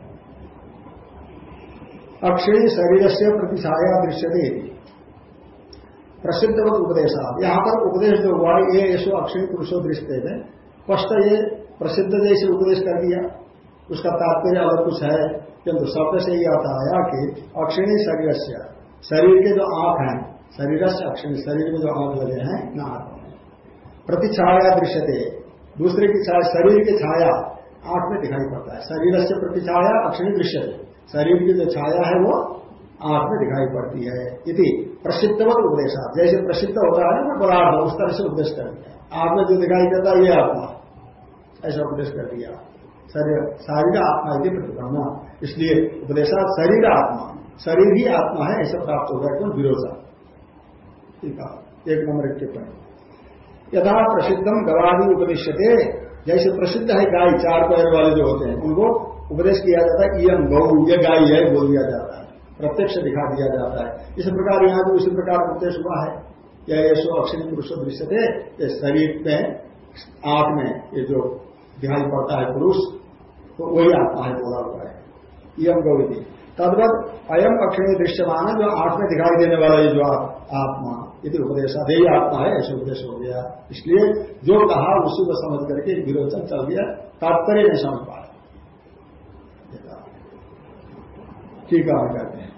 अक्षय शरीर से प्रतिछाया दृश्य प्रसिद्ध उपदेश यहाँ पर उपदेश जो हुआ, ये यशो अक्षय पुरुषो दृष्टि में, स्पष्ट ये प्रसिद्ध जैसे उपदेश कर दिया। उसका तात्पर्य अलग कुछ है किंतु शब्द से ये आता आया कि अक्षिणी शरीर से शरीर के जो आँख हैं शरीर से अक्षिणी शरीर में जो आँख लगे हैं, न आँख प्रति छाया दृश्यते, दूसरे की छाया, शरीर की छाया आँख में दिखाई पड़ता है। शरीर से प्रति छाया अक्षिणी दृश्य शरीर की जो छाया है वो आँख में दिखाई पड़ती है। यदि प्रसिद्धवत उपदेश जैसे प्रसिद्ध होता है ना पदार्थ उस तरह से उपदेश कर दिया। आँख में जो दिखाई देता है, ये आत्मा। ऐसा उपदेश कर दिया। शरीर शारीर आत्मा यदि प्रतिक्रमण इसलिए उपदेशा शरीर आत्मा। शरीर ही आत्मा है, ऐसा प्राप्त होगा क्यों विरोधा ठीक है? एक नंबर एक टिप्पणी यथा प्रसिद्धम गवादी उपदेशते जैसे प्रसिद्ध है गाय, चार पैर वाले जो होते हैं, उनको उपदेश किया जाता है यम गौ, ये गाय है, बोल दिया जाता है। प्रत्यक्ष दिखा दिया जाता है। इस प्रकार यहाँ भी उसी प्रकार उपदेश हुआ है या ये सो अक्षरी पुरुष दृश्य थे शरीर में, आँख में, ये जो दिखाई पड़ता है पुरुष तो वही आत्मा है, बोला हुआ है। यम गौरी तदवत अयम अक्षणी दृश्यमान है जो आँख में दिखाई देने वाला ये जो आत्मा यदि उपदेश अधेय आत्मा है, ऐसे उपदेश हो गया। इसलिए जो कहा, उसी को समझ करके विरोचन चल गया। तात्पर्य नहीं समझ पाया ठीक है कहते हैं।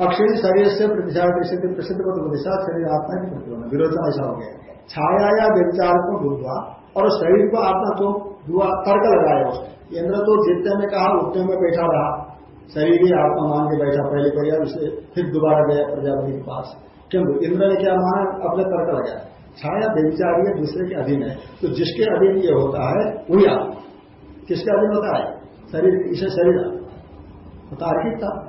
अक्षय शरीर से प्रतिचार प्रसिद्ध प्रसिद्ध पद उपदेशा शरीर आत्मा की प्रतिबंध विरोधन ऐसा हो गया। छाया या व्यविचार को डूबा और शरीर को आत्मा तो दुआ तर्क लगाया उसने। इंद्र तो जितने में कहा, उतने में बैठा रहा। शरीर ही आत्मा मान के बैठा, पहले बढ़िया उसे फिर दोबारा गया प्रजापति के पास। किंतु इंद्र ने क्या माना? अपने तर्क लगाया। छाया व्यविचार ये दूसरे के अधीन है। तो जिसके अधीन ये होता है, वही आत्मा। किसके अधीन होता है? शरीर, इसे शरीर तार्किक था?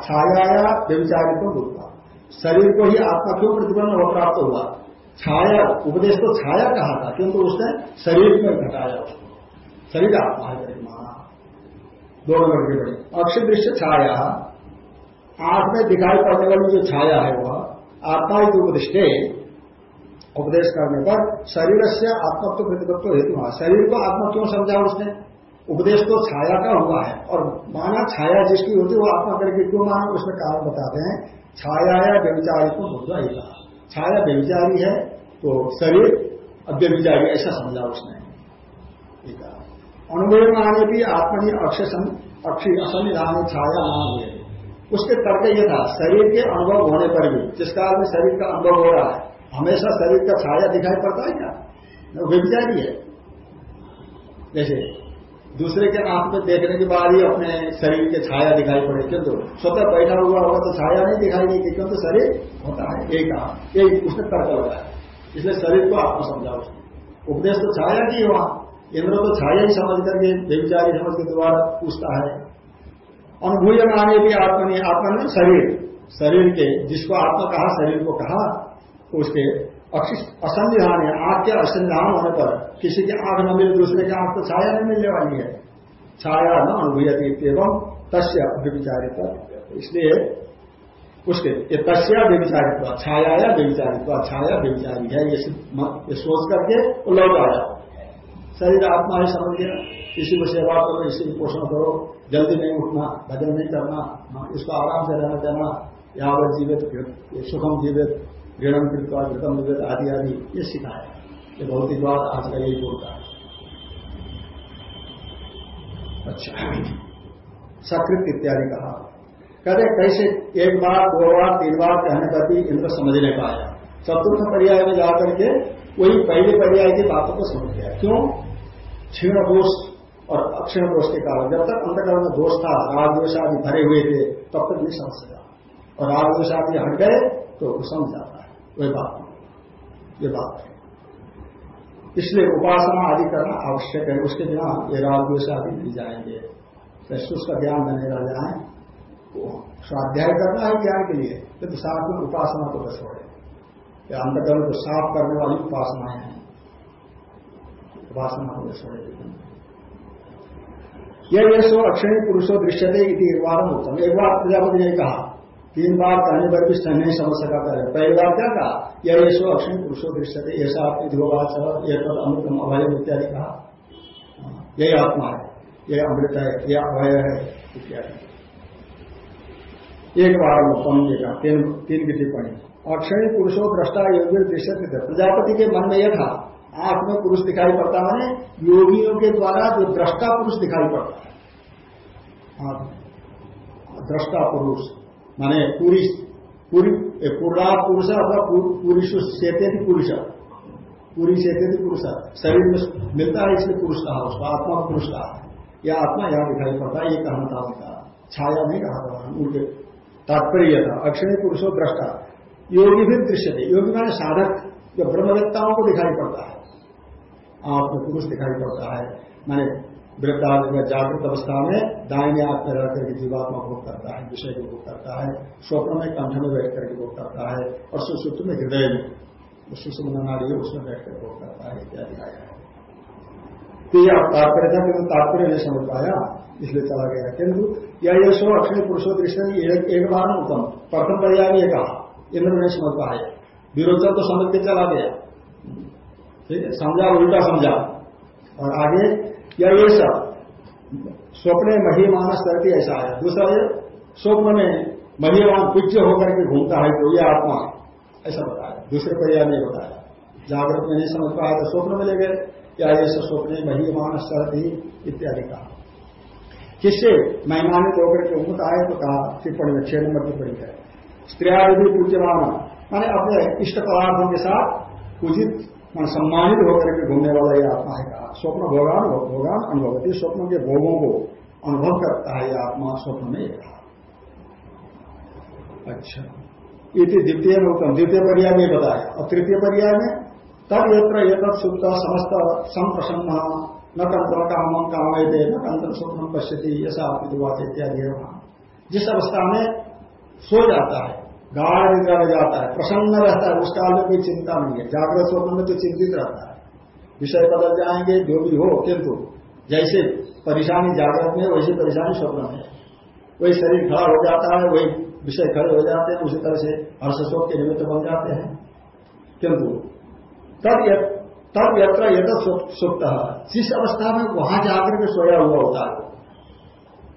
छाया या व्यविचारित को होगा शरीर को ही आत्मा क्यों प्रतिबंध हो प्राप्त हुआ? छाया, उपदेश तो छाया कहा था, किंतु उसने शरीर में घटाया उसको। शरीर आत्मा है मेरे माना दो नंबर की बड़ी अक्षय दृश्य छाया। आँख में दिखाई पड़ने वाली जो छाया है वह, आत्मा ही उपदिष्टे, उपदेश करने पर शरीर से आत्मत्व प्रतिपत्व हेतु शरीर को आत्मा क्यों समझा उसने? उपदेश तो छाया का हुआ है, और माना छाया जिसकी होती है, वो आत्मा करके क्यों माना? उसमें कारण बताते हैं छाया या व्यविचारी को भोगा ही कहा छाया व्यविचारी है तो शरीर अव्यविचारी ऐसा समझा उसने। अनुभव में आने भी आत्मनि अक्षय अक्षी असंविधान छाया नाम हुए उसके तर्क यह था, शरीर के अनुभव होने पर भी, जिस काल में शरीर का अनुभव हो रहा है, हमेशा शरीर का छाया दिखाई पड़ता है क्या? व्यविचारी है। जैसे दूसरे के आँख में देखने के बाद ही अपने शरीर के छाया दिखाई पड़े किंतु स्वतः बैठा हुआ होगा तो छाया नहीं दिखाई देगी क्योंकि शरीर होता है, एक आँख, एक उसने तर्क लगाया इसलिए शरीर को आत्मा समझा उसने। उपदेश तो छाया की वहाँ। इंद्र तो छाया ही समझ करके बेविचारी समझ के द्वारा पूछता है। अनुभूय माने भी आत्मा नहीं आत्मा शरीर। शरीर के, जिसको आत्मा कहा, शरीर को कहा तो उसके असंविधान है आँख के असंविधान होने पर किसी की आँख न मिले दूसरे की आँख तो छाया नहीं मिलने वाली है। छाया न अनुभूयती एवं तस्य व्यविचारित इसलिए उसके ये तस्या व्यविचारित्व छाया या व्यविचारित्व छाया व्यविचारी है ये, सोच करके वो लौट आया। शरीर आत्मा ही समझ गया। इसी को सेवा करो इसी को पोषण करो जल्दी नहीं उठना भजन नहीं करना इसको आराम से रहना देना यहाँ जीवित सुखम जीवित ऋणम कृतवा घृतम जीवित आदि आदि ये सिखाया। ये भौतिकवाद आज का यही बोलता है। अच्छा। सकृत इत्यादि कहा। कहते कैसे एक बार, दो बार, तीन बार कहने पर भी इनको समझ नहीं पाया। चतुर्थ पर्याय में जाकर के वही पहले पर्याय की बातों को समझ गया। क्यों? क्षीण दोष और अक्षीण दोष के कारण। जब तक अंतकरण में दोष था राग दोष आदि भरे हुए थे, तब तक नहीं समझ सका और राग दोष आदि हट गए तो समझ वही बात ये बात है। इसलिए उपासना आदि करना आवश्यक है। उसके बिना ये राग द्वेष आदि नहीं जाएँगे। कैसे उसका ज्ञान बने रह जाए तो स्वाध्याय करना है ज्ञान के लिए तो साथ में उपासना को बस छोड़े। अंतकरण को साफ़ करने वाली उपासनाएँ हैं। उपासना को छोड़े। यह ये सो अक्षय पुरुषो दृश्यते एक बार उत्तम। एक बार प्रजापति ने कहा तीन बार कहने पर भी नहीं समझ सका करे पहली बार क्या कहा? यह ये सो अक्षय पुरुषो दृश्य थे ऐसा आपकी ध्रुवाच यह तद अमृतम अभय इत्यादि कहा। हाँ, यही आत्मा है यह अमृत है यह अभय है इत्यादि। एक बार कहा तीन तीन की टिप्पणी। अक्षय पुरुषो दृष्टा योगी दृश्य थे प्रजापति के मन में यह था आँख में पुरुष दिखाई पड़ता है योगियों के द्वारा जो दृष्टा पुरुष दिखाई पड़ता है। हाँ, दृष्टा पुरुष। माने पूरी पूरी पूर्णा पुरुष अथवा पूरी सेते थी पुरुष पूरी सेते थी पुरुष शरीर में मिलता है इसलिए पुरुष कहा उसका आत्मा पुरुष कहा यह आत्मा यहाँ दिखाई पड़ता है ये कहना था उनका छाया नहीं कहा था उनके तात्पर्य था अक्षय पुरुषों दृष्टा योगी भी दृश्य थे योगी माने साधक जो ब्रह्मवेत्ताओं को दिखाई पड़ता है आप पुरुष दिखाई पड़ता है माने वृद्धावस्था में, जागृत अवस्था में दाहिने हाथ में रह करके जीवात्मा भोग करता है, विषय को भोग करता है, स्वप्न में, कंठ में बैठ करके भोग करता है और सुसुप्त में हृदय में सुषुम्न नाड़ी उसमें बैठ कर भोग करता है, इत्यादि आया है। तो यह तात्पर्य था कि तात्पर्य नहीं समझ पाया, इसलिए चला गया किंतु यह ये सो अक्षय पुरुषो दृष्टि एक बार उत्तम, प्रथम पर्याय में कहा इंद्र नहीं समझ पाया विरोधन तो समझ के चला गया। ठीक है, समझा, उल्टा समझा। और आगे या ये सब। स्वप्न महिमानस करके ऐसा है। दूसरा ये, स्वप्न में महिमान पूज्य होकर के घूमता है तो ये आत्मा ऐसा बताया दूसरे पर्याय नहीं बताया जागृत में नहीं समझ पाया तो स्वप्न में ले गए। या सब स्वप्न महिमान सरती इत्यादि कहा। किससे? महिमानित होकर के उन्नत आए तो कहा, टिप्पणी में छह नंबर टिप्पणी है। स्त्रियादि पूज्यमान माने अपने इष्ट पदार्थों के साथ पूजित, मान सम्मानित होकर के घूमने वाला यह आत्मा है। स्वप्न भोगान भोगान अनुभवती स्वप्न के भोगों को अनुभव करता है आत्मा, स्वप्न में कहा अच्छा। इति द्वितीय में उत्तम द्वितीय पर्याय में बताया। और तृतीय पर्याय में तब यत्र एक सुप्त समस्त संप्रसन्न, न कंत्र काम काम न कंत्र स्वप्न पश्यति ऐसा बात इत्यादि जिस अवस्था में सो जाता है, गाढ़ जाता है, प्रसन्न रहता है उस काल में कोई चिंता नहीं है। जागृत स्वप्न में तो चिंतित रहता है। विषय बदल जाएँगे जो भी हो, किंतु जैसे परेशानी जागृत में, वैसी परेशानी स्वप्न में। वही शरीर खड़ा हो जाता है, वही विषय खड़े हो जाते हैं, उसी तरह से हर्ष शोक के निमित्त बन जाते हैं। किंतु तब तब यत्र यथ सुप्त जिस अवस्था में वहाँ जाकर के सोया हुआ होता है,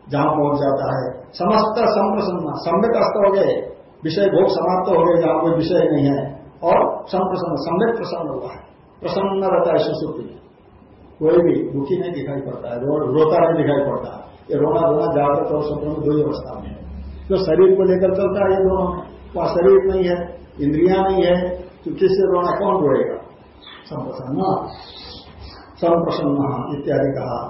जहाँ पहुँच जाता है, समस्त संप्रसन्न सम्यक अस्त हो गए, विषय भोग समाप्त हो गए, जहाँ कोई विषय नहीं है, और संप्रसन्न सम्यक प्रसन्न हुआ है। प्रसन्न रहता है सुसुप्ति। कोई भी दुखी नहीं दिखाई पड़ता है रोता नहीं दिखाई पड़ता। ये रोना रोना जागृत और स्वप्न में दो ही अवस्था में है। जो शरीर को लेकर चलता है ये दोनों। वहाँ शरीर नहीं है, इंद्रिया नहीं है तो किससे रोना कौन रोएगा? संप्रसन्न। संप्रसन्न इत्यादि कहा।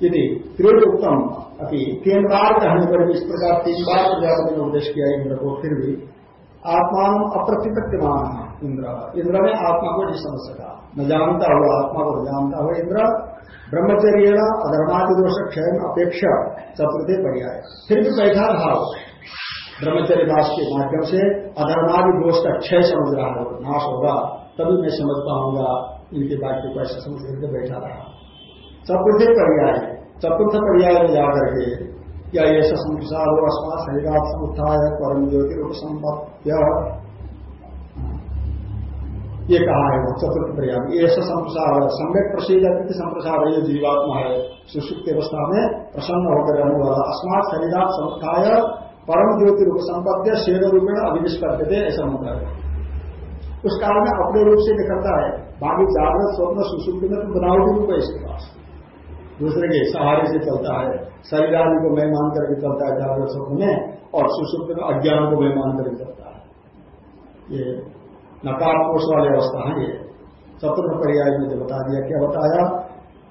यदि त्रिव उत्तम अभी तीन बार कहने पर इस प्रकार तीन बार प्रजापति ने उपदेश किया इंद्र को, फिर भी आत्मा अप्रतिपत्यमान है इंद्र। इंद्र ने आत्मा को नहीं समझ सका। न जानता हुआ आत्मा को जानता हुआ इंद्र ब्रह्मचर्य अधर्मादि दोष क्षय अपेक्षा चतुर्थे पर्याय। फिर भी बैठा रहा ब्रह्मचर्य दास के माध्यम से अधर्मादि दोष का क्षय समझ रहा हो नाश होगा, तभी मैं समझ पाऊँगा इनके वाक्य को ऐसा समझ करके बैठा रहा। चतुर्थे पर्याय। चतुर्थ पर्याय में जाकर के ये संसार हो, अस्मा शरीरात समुत्थाय परम ज्योति रूप संपत्य ये कहा है वो चतुर्थ पर्याय ऐसा संप्रसार है, सम्यक प्रसिद्ध संप्रसार ये जीवात्मा है। सुसुप्त अवस्था में प्रसन्न होकर रहने वाला। अस्मात शरीरात समुत्थाय परम ज्योति रूप संपद्य, शेर रूपेण अभिनिष्पत्ति थे ऐसा होता है। उस काल में अपने रूप से निकलता है। बाकी जागृत, स्वप्न सुसुप्त में तो बनावटी रूप है इसके पास। दूसरे के सहारे से चलता है। शरीर आदि को मैं मान करके चलता है जागृत स्वप्न में, और सुसुप्त में अज्ञान को मैं मान करके चलता है। ये नकार कोष वाली अवस्था है ये। चतुर्थ पर्याय में जो बता दिया। क्या बताया?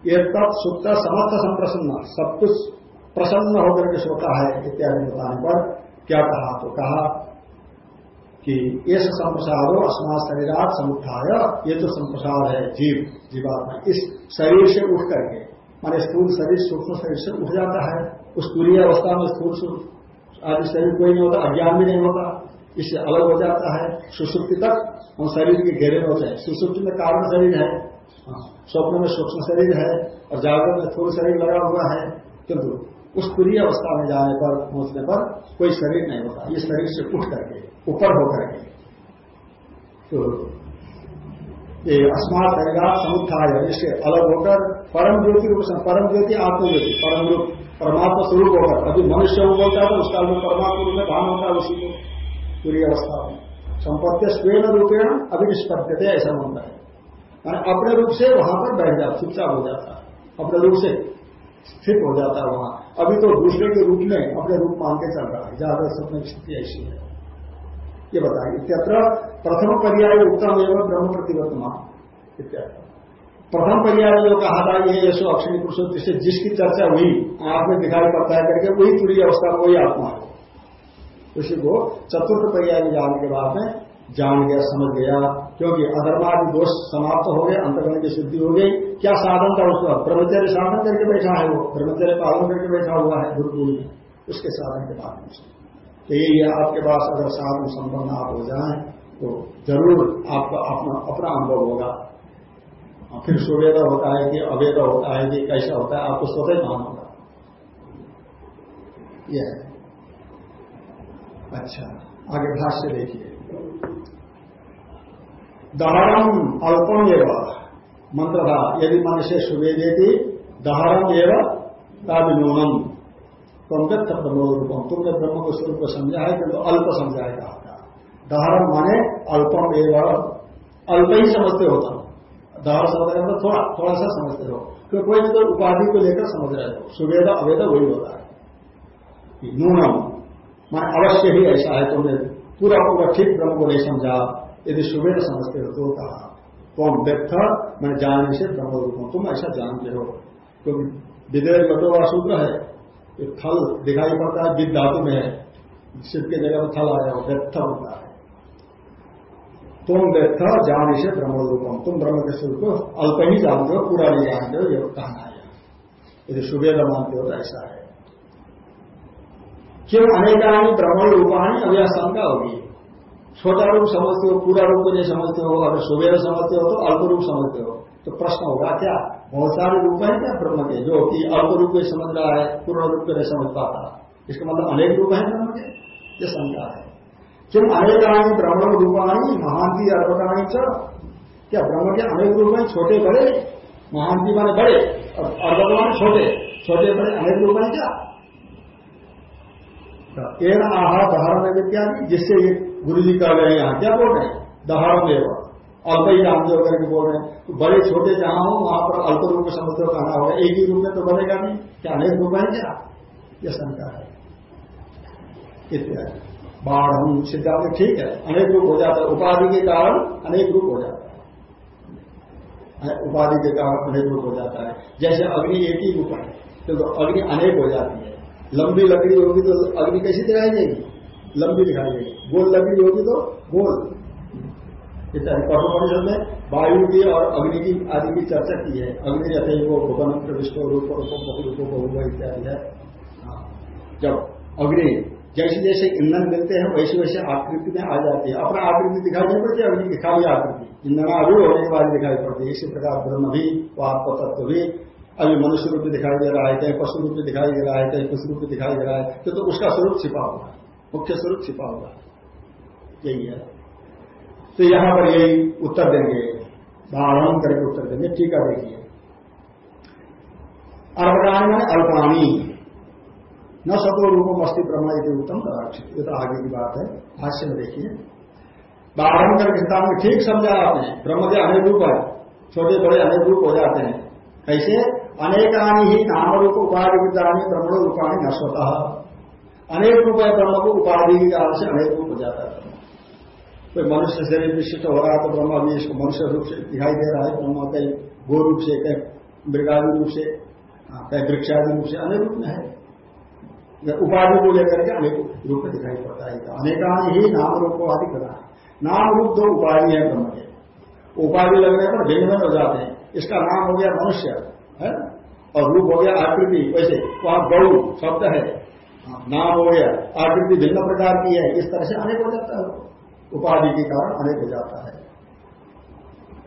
ये तत् सुप्त समर्थ संप्रसन्न सब कुछ प्रसन्न होकर के सोता है, इत्यादि बताने पर क्या कहा? तो कहा कि ये संप्रसाद हो अस्मा शरीरात समुत्थाय, ये जो संप्रसार है, जीव, जीवात्मा। इस शरीर से उठ करके, माने स्थूल शरीर, सूक्ष्म शरीर से उठ जाता है। उस पूरी अवस्था में स्थूल आदि शरीर कोई नहीं होता, अज्ञान भी नहीं होता। इससे अलग हो जाता है सुसुप्ति तक हम शरीर के घेरे में होते हैं सुसुप्ति में कारण शरीर है। हाँ, स्वप्न में सूक्ष्म शरीर है और जागरण में थोड़ा शरीर लगा हुआ है किंतु उस पूरी अवस्था में जाने पर पहुँचने पर कोई शरीर नहीं होता। ये शरीर से उठ करके ऊपर होकर के तो ये अस्मात रहेगा समुत्थाय इससे अलग होकर परम ज्योति रूप परम ज्योति आत्मज्योति परम रूप परमात्मा स्वरूप होकर अभी मनुष्य बोलता है तो उसका परमात्मा रूप में भान होता है उसी को। पूरी अवस्था में संपत्ति स्वयं रूपेण अभिनिष्पत्ति थे ऐसा होता है अपने रूप से वहाँ पर बैठ जाता चुपचाप हो जाता अपने रूप से स्थित हो जाता है वहाँ अभी तो दूसरे के रूप में अपने रूप मान के चल रहा है ज़्यादा स्वप्न की स्थिति ऐसी है ये बताइए इत्यत्र प्रथम पर्याय उत्तम एवं ब्रह्म प्रतिवर्तमान इत्यादि प्रथम पर्याय जो कहा था ये यशो अक्षणी पुरुषों जिससे जिसकी चर्चा हुई आप में दिखाई पड़ता है करके वही पूरी अवस्था वही आत्मा है उसी को चतुर्थ पर्याय जाने के बाद में जान गया, समझ गया, क्योंकि अधर्मादि दोष समाप्त हो गए अंतर्गण की शुद्धि हो गई। क्या साधन था उसका? ब्रह्मचर्य साधन करके बैठा है वो। ब्रह्मचर्य पालन करके बैठा हुआ है गुरुकुल में। उसके साधन के बाद में तो यही है आपके पास अगर साधन संपन्न आप हो जाए तो ज़रूर आपका अपना अपना अनुभव होगा। फिर सुवेद होता है कि अवेद होता है कि कैसा होता है, आपको स्वतः मान होगा। यह है। अच्छा आगे भाष्य देखिए। दहरम अल्पम एवं, मंत्र था यदि मनुष्य सुवेदेती दहरम एवं तब तुम जब तब ब्रह्म रूपम तुमने ब्रह्म को स्वरूप को समझा है किंतु अल्प समझाया कहा था। दहरम माने अल्पम एवं, अल्प ही समझते होता। दहर समझ रहे थोड़ा थोड़ा सा समझते हो। क्योंकि कोई तो उपाधि को लेकर समझ रहे हो। सुवेदा, अवेदा वही होता है। नूनम। मैं अवश्य ही ऐसा है तुमने पूरा पूरा ठीक ब्रह्म को नहीं समझा। यदि सुबह समझते हो तो कहा, कौन व्यक्त मैं जानने से ब्रह्म रूप हूँ। तुम ऐसा जानते हो। क्योंकि विदेह बटोवा सूत्र है ये थल दिखाई पड़ता है विद में है। शिव के जगह में थल आया हो व्यक्त होता है। तुम व्यक्त जान से ब्रह्म रूपम तुम ब्रह्म के स्वरूप को अल्प ही जानते हो, पूरा नहीं जानते हो, ये कहना है। यदि सुबह मानते हो तो ऐसा है। क्यों अनेकानी ब्रह्मण रूपाणी अब यह शंका होगी छोटा रूप समझते हो, पूरा रूप को नहीं समझते हो, अगर सुबह समझते हो तो अल्प रूप समझते हो। तो प्रश्न होगा, क्या बहुत सारे रूप है क्या ब्रह्म के? जो कि अल्प रूप में समझ रहा है, पूर्ण रूप को नहीं समझ पाता। इसका मतलब अनेक रूप है ब्रह्म के? ये शंका है। क्यों अनेकानी ब्रह्मण रूपाणी महांति अर्पकाणी क्या ब्रह्म के अनेक रूप है? छोटे बड़े? महांति माने बड़े। और अर्पकवान छोटे। छोटे बड़े अनेक रूप है क्या? एन आहा दहारण इत्यादि जिससे ये गुरु जी कह रहे हैं, यहाँ क्या बोल रहे हैं? दहारण देव अल्प ही। रामदेव करके बोल रहे हैं तो बड़े छोटे जहाँ हो, वहाँ पर अल्प रूप में समुद्र कहना होगा एक ही रूप में तो बनेगा नहीं, क्या अनेक रूप है क्या यह शंका है। इत्यादि। बाढ़ सिद्धांत ठीक है। अनेक रूप हो जाता है। उपाधि के कारण अनेक रूप हो जाता है। उपाधि के कारण अनेक रूप हो जाता है। जैसे अग्नि एक ही रूप है तो अग्नि अनेक हो जाती है। लंबी लकड़ी होगी तो अग्नि कैसी दिखाई देगी? लंबी दिखाई देगी। गोल लकड़ी होगी तो गोल। कठोपनिषद में वायु की और अग्नि की आदि की चर्चा की है। अग्नि रहते वो भुवन प्रविष्ट रूप रूप बहु इत्यादि है। हाँ। जब अग्नि जैसे जैसे ईंधन मिलते हैं, वैसे वैसे आकृति में आ जाती है। अपना आकृति दिखाई नहीं पड़ती, अग्नि की खाली आकृति। ईंधन अभी होने के बाद दिखाई पड़ती है। इसी प्रकार ब्रह्म भी वो आत्म तत्व भी अभी मनुष्य रूप में दिखाई दे रहा है कहीं पशु रूप में दिखाई दे रहा है कहीं कुछ रूप में दिखाई दे रहा है तो, तो उसका स्वरूप छिपा होगा मुख्य स्वरूप छिपा होगा यही है। तो यहाँ पर यही उत्तर देंगे। बारम करके उत्तर देंगे टीका देखिए। अर्पणानी में अल्पानी न सतो रूप अस्थि ब्रह्म यदि उत्तम ये तो आगे की बात है भाष्य में देखिए। बारम करके स्थान में ठीक समझा आपने ब्रह्म के अनेक रूप है छोटे बड़े अनेक रूप हो जाते हैं। कैसे? अनेकानी ही नाम रूप उपाधि विद्यानी ब्रह्म रूपाणी न स्वतः। अनेक रूप है ब्रह्म को उपाधि के कारण से अनेक रूप हो जाता है। कोई मनुष्य शरीर विशिष्ट हो रहा है तो ब्रह्म अभी इसको मनुष्य रूप से दिखाई दे रहा है। ब्रह्म कई गो रूप से कई मृगादि रूप से हाँ, कई वृक्षादि रूप से अनेक रूप में है। उपाधि को लेकर के अनेक रूप में दिखाई पड़ता है। अनेकानी ही नाम रूप को आदि नाम रूप दो उपाधि है ब्रह्म के। उपाधि लगने पर भिन्न भिन्न हो जाते हैं। इसका नाम हो गया मनुष्य। है? और रूप हो गया आकृति, वैसे वहाँ गौ शब्द है। नाम हो गया, आकृति भिन्न प्रकार की है, इस तरह से अनेक हो जाता है। उपाधि के कारण अनेक हो जाता है।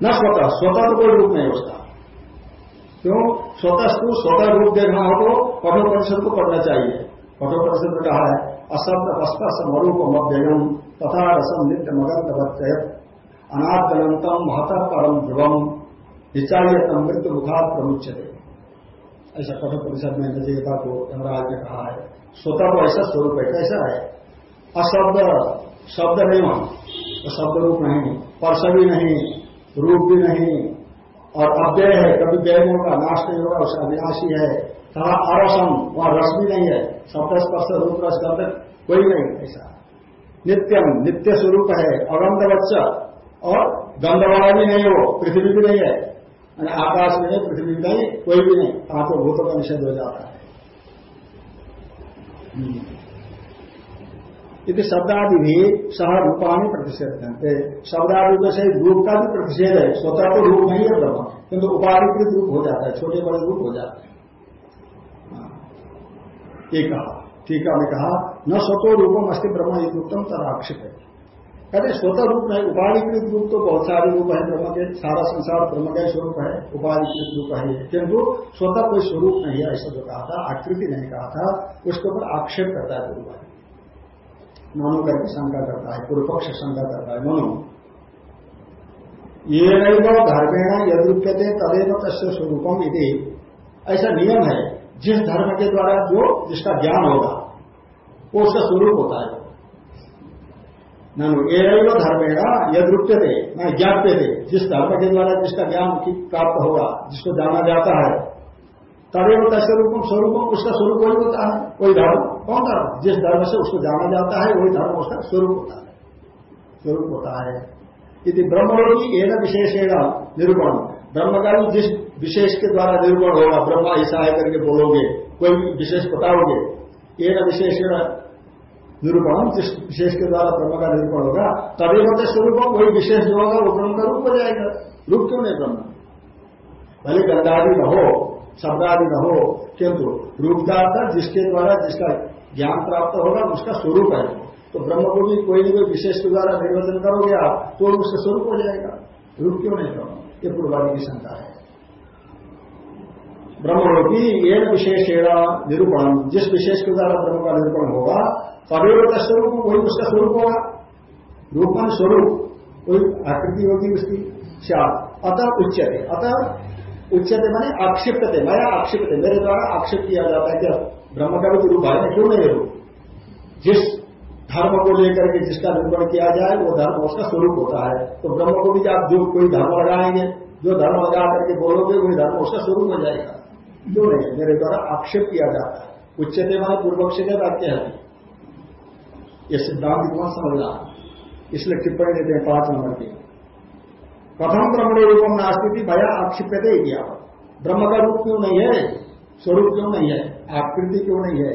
न स्वतः स्वतः तो कोई रूप नहीं उसका। क्यों? स्वतः को स्वतः रूप देखना हो तो कठोर परिषद को पढ़ना चाहिए। कठोर परिषद में कहा है असंत अस्पष्ट समरूप मध्यम तथा रसम नित्य मगन अनादनतम महत परम ध्रुवम। निचार्यतम मृत्यु मुखात प्रमुचते ऐसा कठोर परिषद में विजेता को यमराज ने कहा है। स्वतः को ऐसा स्वरूप है, कैसा है? अशब्द, शब्द नहीं वहाँ। शब्द रूप नहीं, स्पर्श भी नहीं, रूप भी नहीं, और अव्यय है, कभी व्यय होगा, नाश नहीं होगा, उसका अविनाशी है। कहा अरसम वहाँ रस भी नहीं है। शब्द स्पर्श, रूप रस शब्द कोई नहीं, ऐसा। नित्यम, नित्य स्वरूप है अगंध बच्चा और गंधवाला भी नहीं हो पृथ्वी भी नहीं है। आकाश में नहीं पृथ्वी भी नहीं, कोई भी नहीं। पाँचों भूतों का निषेध हो जाता है। हम्म। यदि शब्दादि भी सह रूपाणी प्रतिषेध करते शब्दादि से रूप का भी प्रतिषेध है। स्वतः तो रूप नहीं है ब्रह्म। किंतु उपाधिकृत रूप हो जाता है, छोटे बड़े रूप हो जाते हैं। हाँ। एक कहा। टीका में कहा, न स्वतो रूपम अस्थि ब्रह्म एक उत्तम तराक्षित है कहते स्वतः रूप नहीं उपाधिकृत रूप तो बहुत सारे रूप है, ब्रह्म के, सारा संसार ब्रह्म का स्वरूप है, उपाधिकृत रूप है। किंतु स्वतः कोई स्वरूप नहीं है, ऐसा जो कहा था, आकृति नहीं कहा था, उसके ऊपर आक्षेप करता है गुरु मनो करके शंका करता है पूर्व पक्ष शंका करता है, मनो। ये नहीं तो धर्मेण यदुप्यते तदेव तस्य स्वरूपम यदि ऐसा नियम है, जिस धर्म के द्वारा जो, जिसका ज्ञान होगा, वो उसका स्वरूप होता है। ननु एवं धर्मेण थे न ज्ञाप्य थे जिस धर्म के द्वारा जिसका ज्ञान प्राप्त होगा जिसको जाना जाता है। तदेव तस्य रूपम स्वरूपम उसका स्वरूप वही होता है। कोई धर्म कौन धर्म जिस धर्म से उसको जाना जाता है, वही धर्म उसका स्वरूप होता है। स्वरूप होता है। यदि ब्रह्मलोकी एक विशेषेण निरूपण। ब्रह्म का भी जिस विशेष के द्वारा निरूपण होगा, ब्रह्म ऐसा है करके बोलोगे, कोई विशेष बताओगे एक विशेषण निरूपण, जिस विशेष के द्वारा ब्रह्म का निरूपण होगा, तभी होते स्वरूप वही विशेष जो होगा, वो ब्रह्म का रूप हो जाएगा। रूप क्यों नहीं ब्रह्म? भले गंगादि न हो, शब्दादि न हो, किंतु रूप का जिसके द्वारा जिसका ज्ञान प्राप्त होगा, उसका स्वरूप है। तो ब्रह्म को भी कोई ना कोई विशेष के द्वारा निर्वचन करोगे आप तो उसका स्वरूप हो जाएगा। रूप क्यों नहीं ब्रह्म? ये पूर्वादी की शंका है। ब्रह्मरूपी एक विशेषेण निरूपण, जिस विशेष के द्वारा ब्रह्म का निरूपण होगा का स्वरूप वही उसका स्वरूप होगा रूप मान स्वरूप। कोई आकृति होगी उसकी? श्याम। अतः उच्चते अतः उच्चते माने आक्षिप्त थे मैं आक्षिप्त मेरे द्वारा आक्षेप किया जाता है क्या ब्रह्म का भी रूप है क्यों नहीं रूप जिस धर्म को लेकर के जिसका निर्माण किया जाए, वो धर्म उसका स्वरूप होता है। तो ब्रह्म को भी आप जो कोई धर्म लगाएँगे, जो धर्म लगा करके बोलोगे, वही धर्म उसका स्वरूप हो जाएगा। क्यों नहीं? मेरे द्वारा आक्षेप किया जाता है। उच्चते माने पूर्वक्ष के वाक्य है। ये सिद्धांत कौन समझना इसलिए टिप्पणी देते हैं पाँच नंबर की। प्रथम ब्रह्म रूपम नास्ती भया आक्षिप्यते किया ब्रह्म का रूप क्यों नहीं है? स्वरूप क्यों नहीं है? आकृति क्यों नहीं है?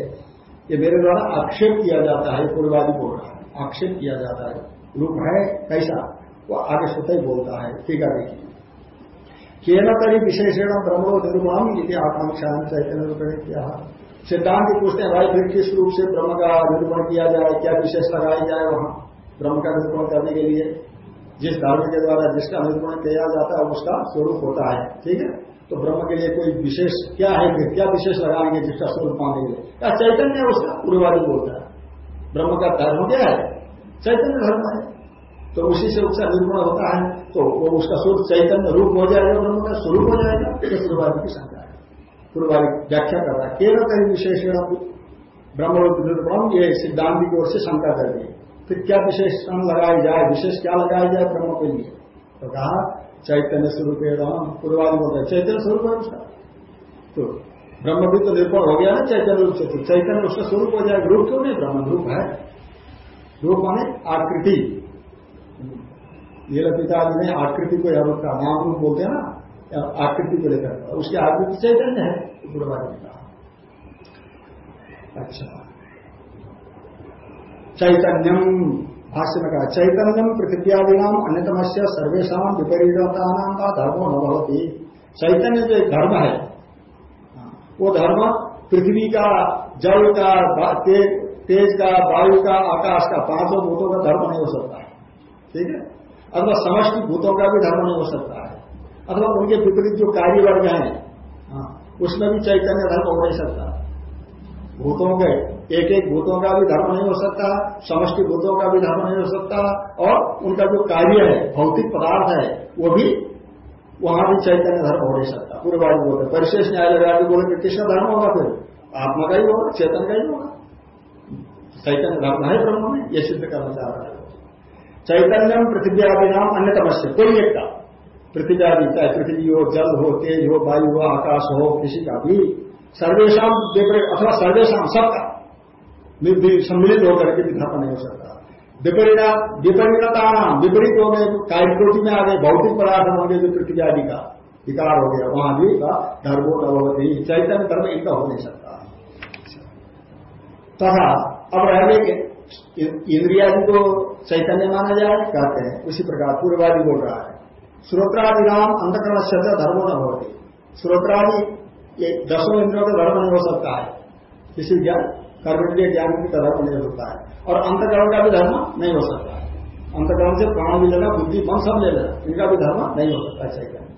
ये मेरे द्वारा आक्षेप किया जाता है, पूर्वादि बोल रहा है। आक्षेप किया जाता है। रूप है कैसा? वो आगे स्वतः ही बोलता है। ठीक है, देखिए। केन तरी विशेषण ब्रह्मो निर्माण यदि आकांक्षा चैतन्य किया सिद्धांत पूछते हैं, भाई, फिर किस रूप से ब्रह्म का निरूपण किया जाए? क्या विशेष लगाया जाए वहाँ ब्रह्म का निरूपण करने के लिए? जिस धर्म के द्वारा जिसका निरूपण किया जाता है, उसका स्वरूप होता है। ठीक है? तो ब्रह्म के लिए कोई विशेष क्या है? फिर क्या विशेष लगाएँगे जिसका स्वरूप पाने के लिए? क्या चैतन्य उसका? पूर्वादी बोलता है। ब्रह्म का धर्म क्या है? चैतन्य धर्म है। तो उसी से उसका निर्गुण होता है। तो वो उसका स्वरूप चैतन्य रूप हो जाएगा, ब्रह्म का स्वरूप हो जाएगा। ये पूर्वादि की पूर्वादि व्याख्या कर रहा है। केवल कहीं विशेषण ब्रह्म, ये सिद्धांत की ओर से शंका कर दी फिर क्या विशेषण लगाई जाए? विशेष क्या लगाया जाए ब्रह्म के लिए? तो कहा, चैतन्य स्वरूप पूर्वादि बोलते हैं, चैतन्य स्वरूप तो ब्रह्म भी तो हो गया ना, चैतन्य रूप से। तो चैतन्य उसका स्वरूप हो जाए। रूप क्यों नहीं? ब्रह्म रूप है। रूप माने आकृति। लीला पिताजी ने आकृति को यह का नाम रूप बोलते हैं ना आकृति को लेकर उसकी आकृति चैतन्य है पूर्वादि ने कहा अच्छा। चैतन्यम भाष्य में कहा चैतन्यम पृथ्व्यादि नाम अन्यतम से सर्वेशा विपरीतता नाम का धर्मो न भवती। चैतन्य जो एक धर्म है वो धर्म पृथ्वी का जल का ते, तेज का वायु का आकाश का पाँचों भूतों का धर्म नहीं हो सकता। है ठीक है? अथवा समष्टि भूतों का भी धर्म नहीं हो सकता। है अथवा उनके विपरीत जो कार्य वर्ग हैं हाँ, उसमें भी चैतन्य धर्म हो नहीं सकता। भूतों के एक एक भूतों का भी धर्म नहीं हो सकता समष्टि भूतों का भी धर्म नहीं हो सकता और उनका जो कार्य है भौतिक पदार्थ है वो भी वहाँ भी चैतन्य धर्म हो नहीं सकता। पूरे बात बोलते परिशेष न्याय लगा के बोले किसका धर्म होगा फिर आत्मा का ही होगा चेतन का ही होगा। चैतन्य धर्म है ब्रह्म में ये सिद्ध करना चाह रहा है। चैतन्यम पृथ्वी आदि नाम अन्य तमस्य कोई एक का। पृथ्वी आदि चाहे पृथ्वी हो जल हो तेज हो वायु हो आकाश हो किसी का भी सर्वेशा विपरीत अथवा सर्वेशा सबका सम्मिलित होकर के धर्म नहीं हो सकता विपरीता विपरीतता विपरीत हो गए कार्यकोटि में आ गए भौतिक पदार्थ हो गए जो पृथ्वी आदि का विकार हो गया वहाँ भी का धर्मो नवती चैतन्य धर्म इनका हो नहीं सकता तथा अब रह गए इंद्रियादि को चैतन्य माना जाए कहते हैं उसी प्रकार पूर्वादि बोल रहा है श्रोत्रादि नाम अंधकरण शब्द धर्म न होती श्रोत्रादि ये दसों इंद्रियों का धर्म नहीं हो सकता है। किसी ज्ञान कर्मेंद्रिय ज्ञान का धर्म नहीं होता है। और अंतकरण का भी धर्म नहीं हो सकता है। अंतकरण से प्राण भी लेना बुद्धि मन सब ले लेना इनका भी धर्म नहीं हो सकता चैतन्य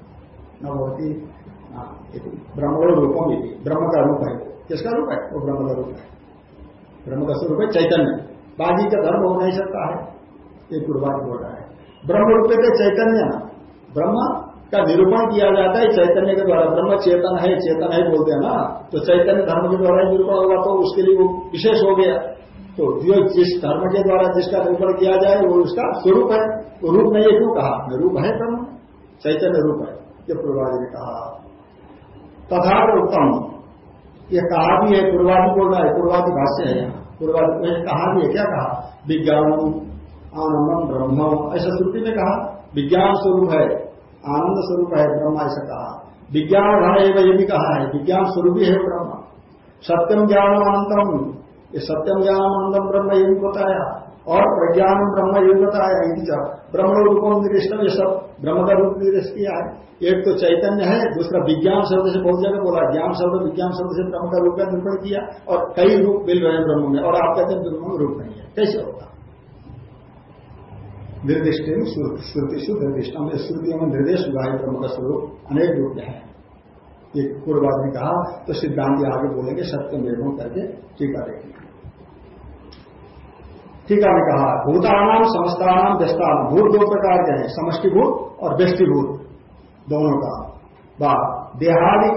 न होती हाँ, ब्रह्म रूपों भी ब्रह्म का रूप है। किसका रूप है? वो ब्रह्म का रूप है। ब्रह्म का स्वरूप है चैतन्य। बाजी का धर्म हो नहीं सकता है। ये पूर्वाज बोल रहा है। ब्रह्म रूप के चैतन्य ब्रह्म का निरूपण किया जाता है, चैतन्य के द्वारा। ब्रह्म चेतन है चेतन है बोलते हैं ना। तो चैतन्य धर्म के द्वारा निरूपण होगा तो उसके लिए वो विशेष हो गया। तो जो जिस धर्म के द्वारा जिसका निरूपण किया जाए, वो उसका स्वरूप है। वो रूप नहीं है क्यों कहा? रूप है ब्रह्म, चैतन्य रूप है, ये पूर्वाजी ने कहा। तथा उत्तम। ये कहा भी है, पूर्वादि बोल रहा है, पूर्वादि भाष्य है यहाँ। पूर्वादि में कहा भी है, क्या कहा? विज्ञान आनंदम ब्रह्म ऐसा श्रुति में कहा, विज्ञान स्वरूप है। आनंद स्वरूप है ब्रह्म ऐसा कहा। विज्ञान एवं ये भी कहा है, विज्ञान स्वरूप ही है ब्रह्म। सत्यम ज्ञान अनंतम ये सत्यम ज्ञान आनंदम ब्रह्म ये भी बताया, और प्रज्ञान ब्रह्म ये बताया ब्रह्म रूपों निर्दिष्टम ये सब ब्रह्म का रूप निर्देश किया है। एक तो चैतन्य है, दूसरा विज्ञान शब्द से बहुत जगह बोला, ज्ञान शब्द, विज्ञान शब्द से ब्रह्म का रूप का निरूपण किया, और कई रूप मिल रहे हैं ब्रह्म में, और आप कहते हैं ब्रह्म रूप नहीं है। कैसे होगा? निर्दिष्ट श्रुति शुद्ध निर्दिष्टम श्रुतियों में निर्देश हुआ है ब्रह्म का स्वरूप अनेक रूप है। एक पूर्वाद ने कहा तो सिद्धांत आगे बोलेंगे, सत्य निर्भर करके टीका देखेंगे। ठीक है कहा भूतानाम समस्तानाम व्यस्तान, भूत दो प्रकार के हैं समष्टि भूत और व्यष्टिभूत, दोनों का बा देहादि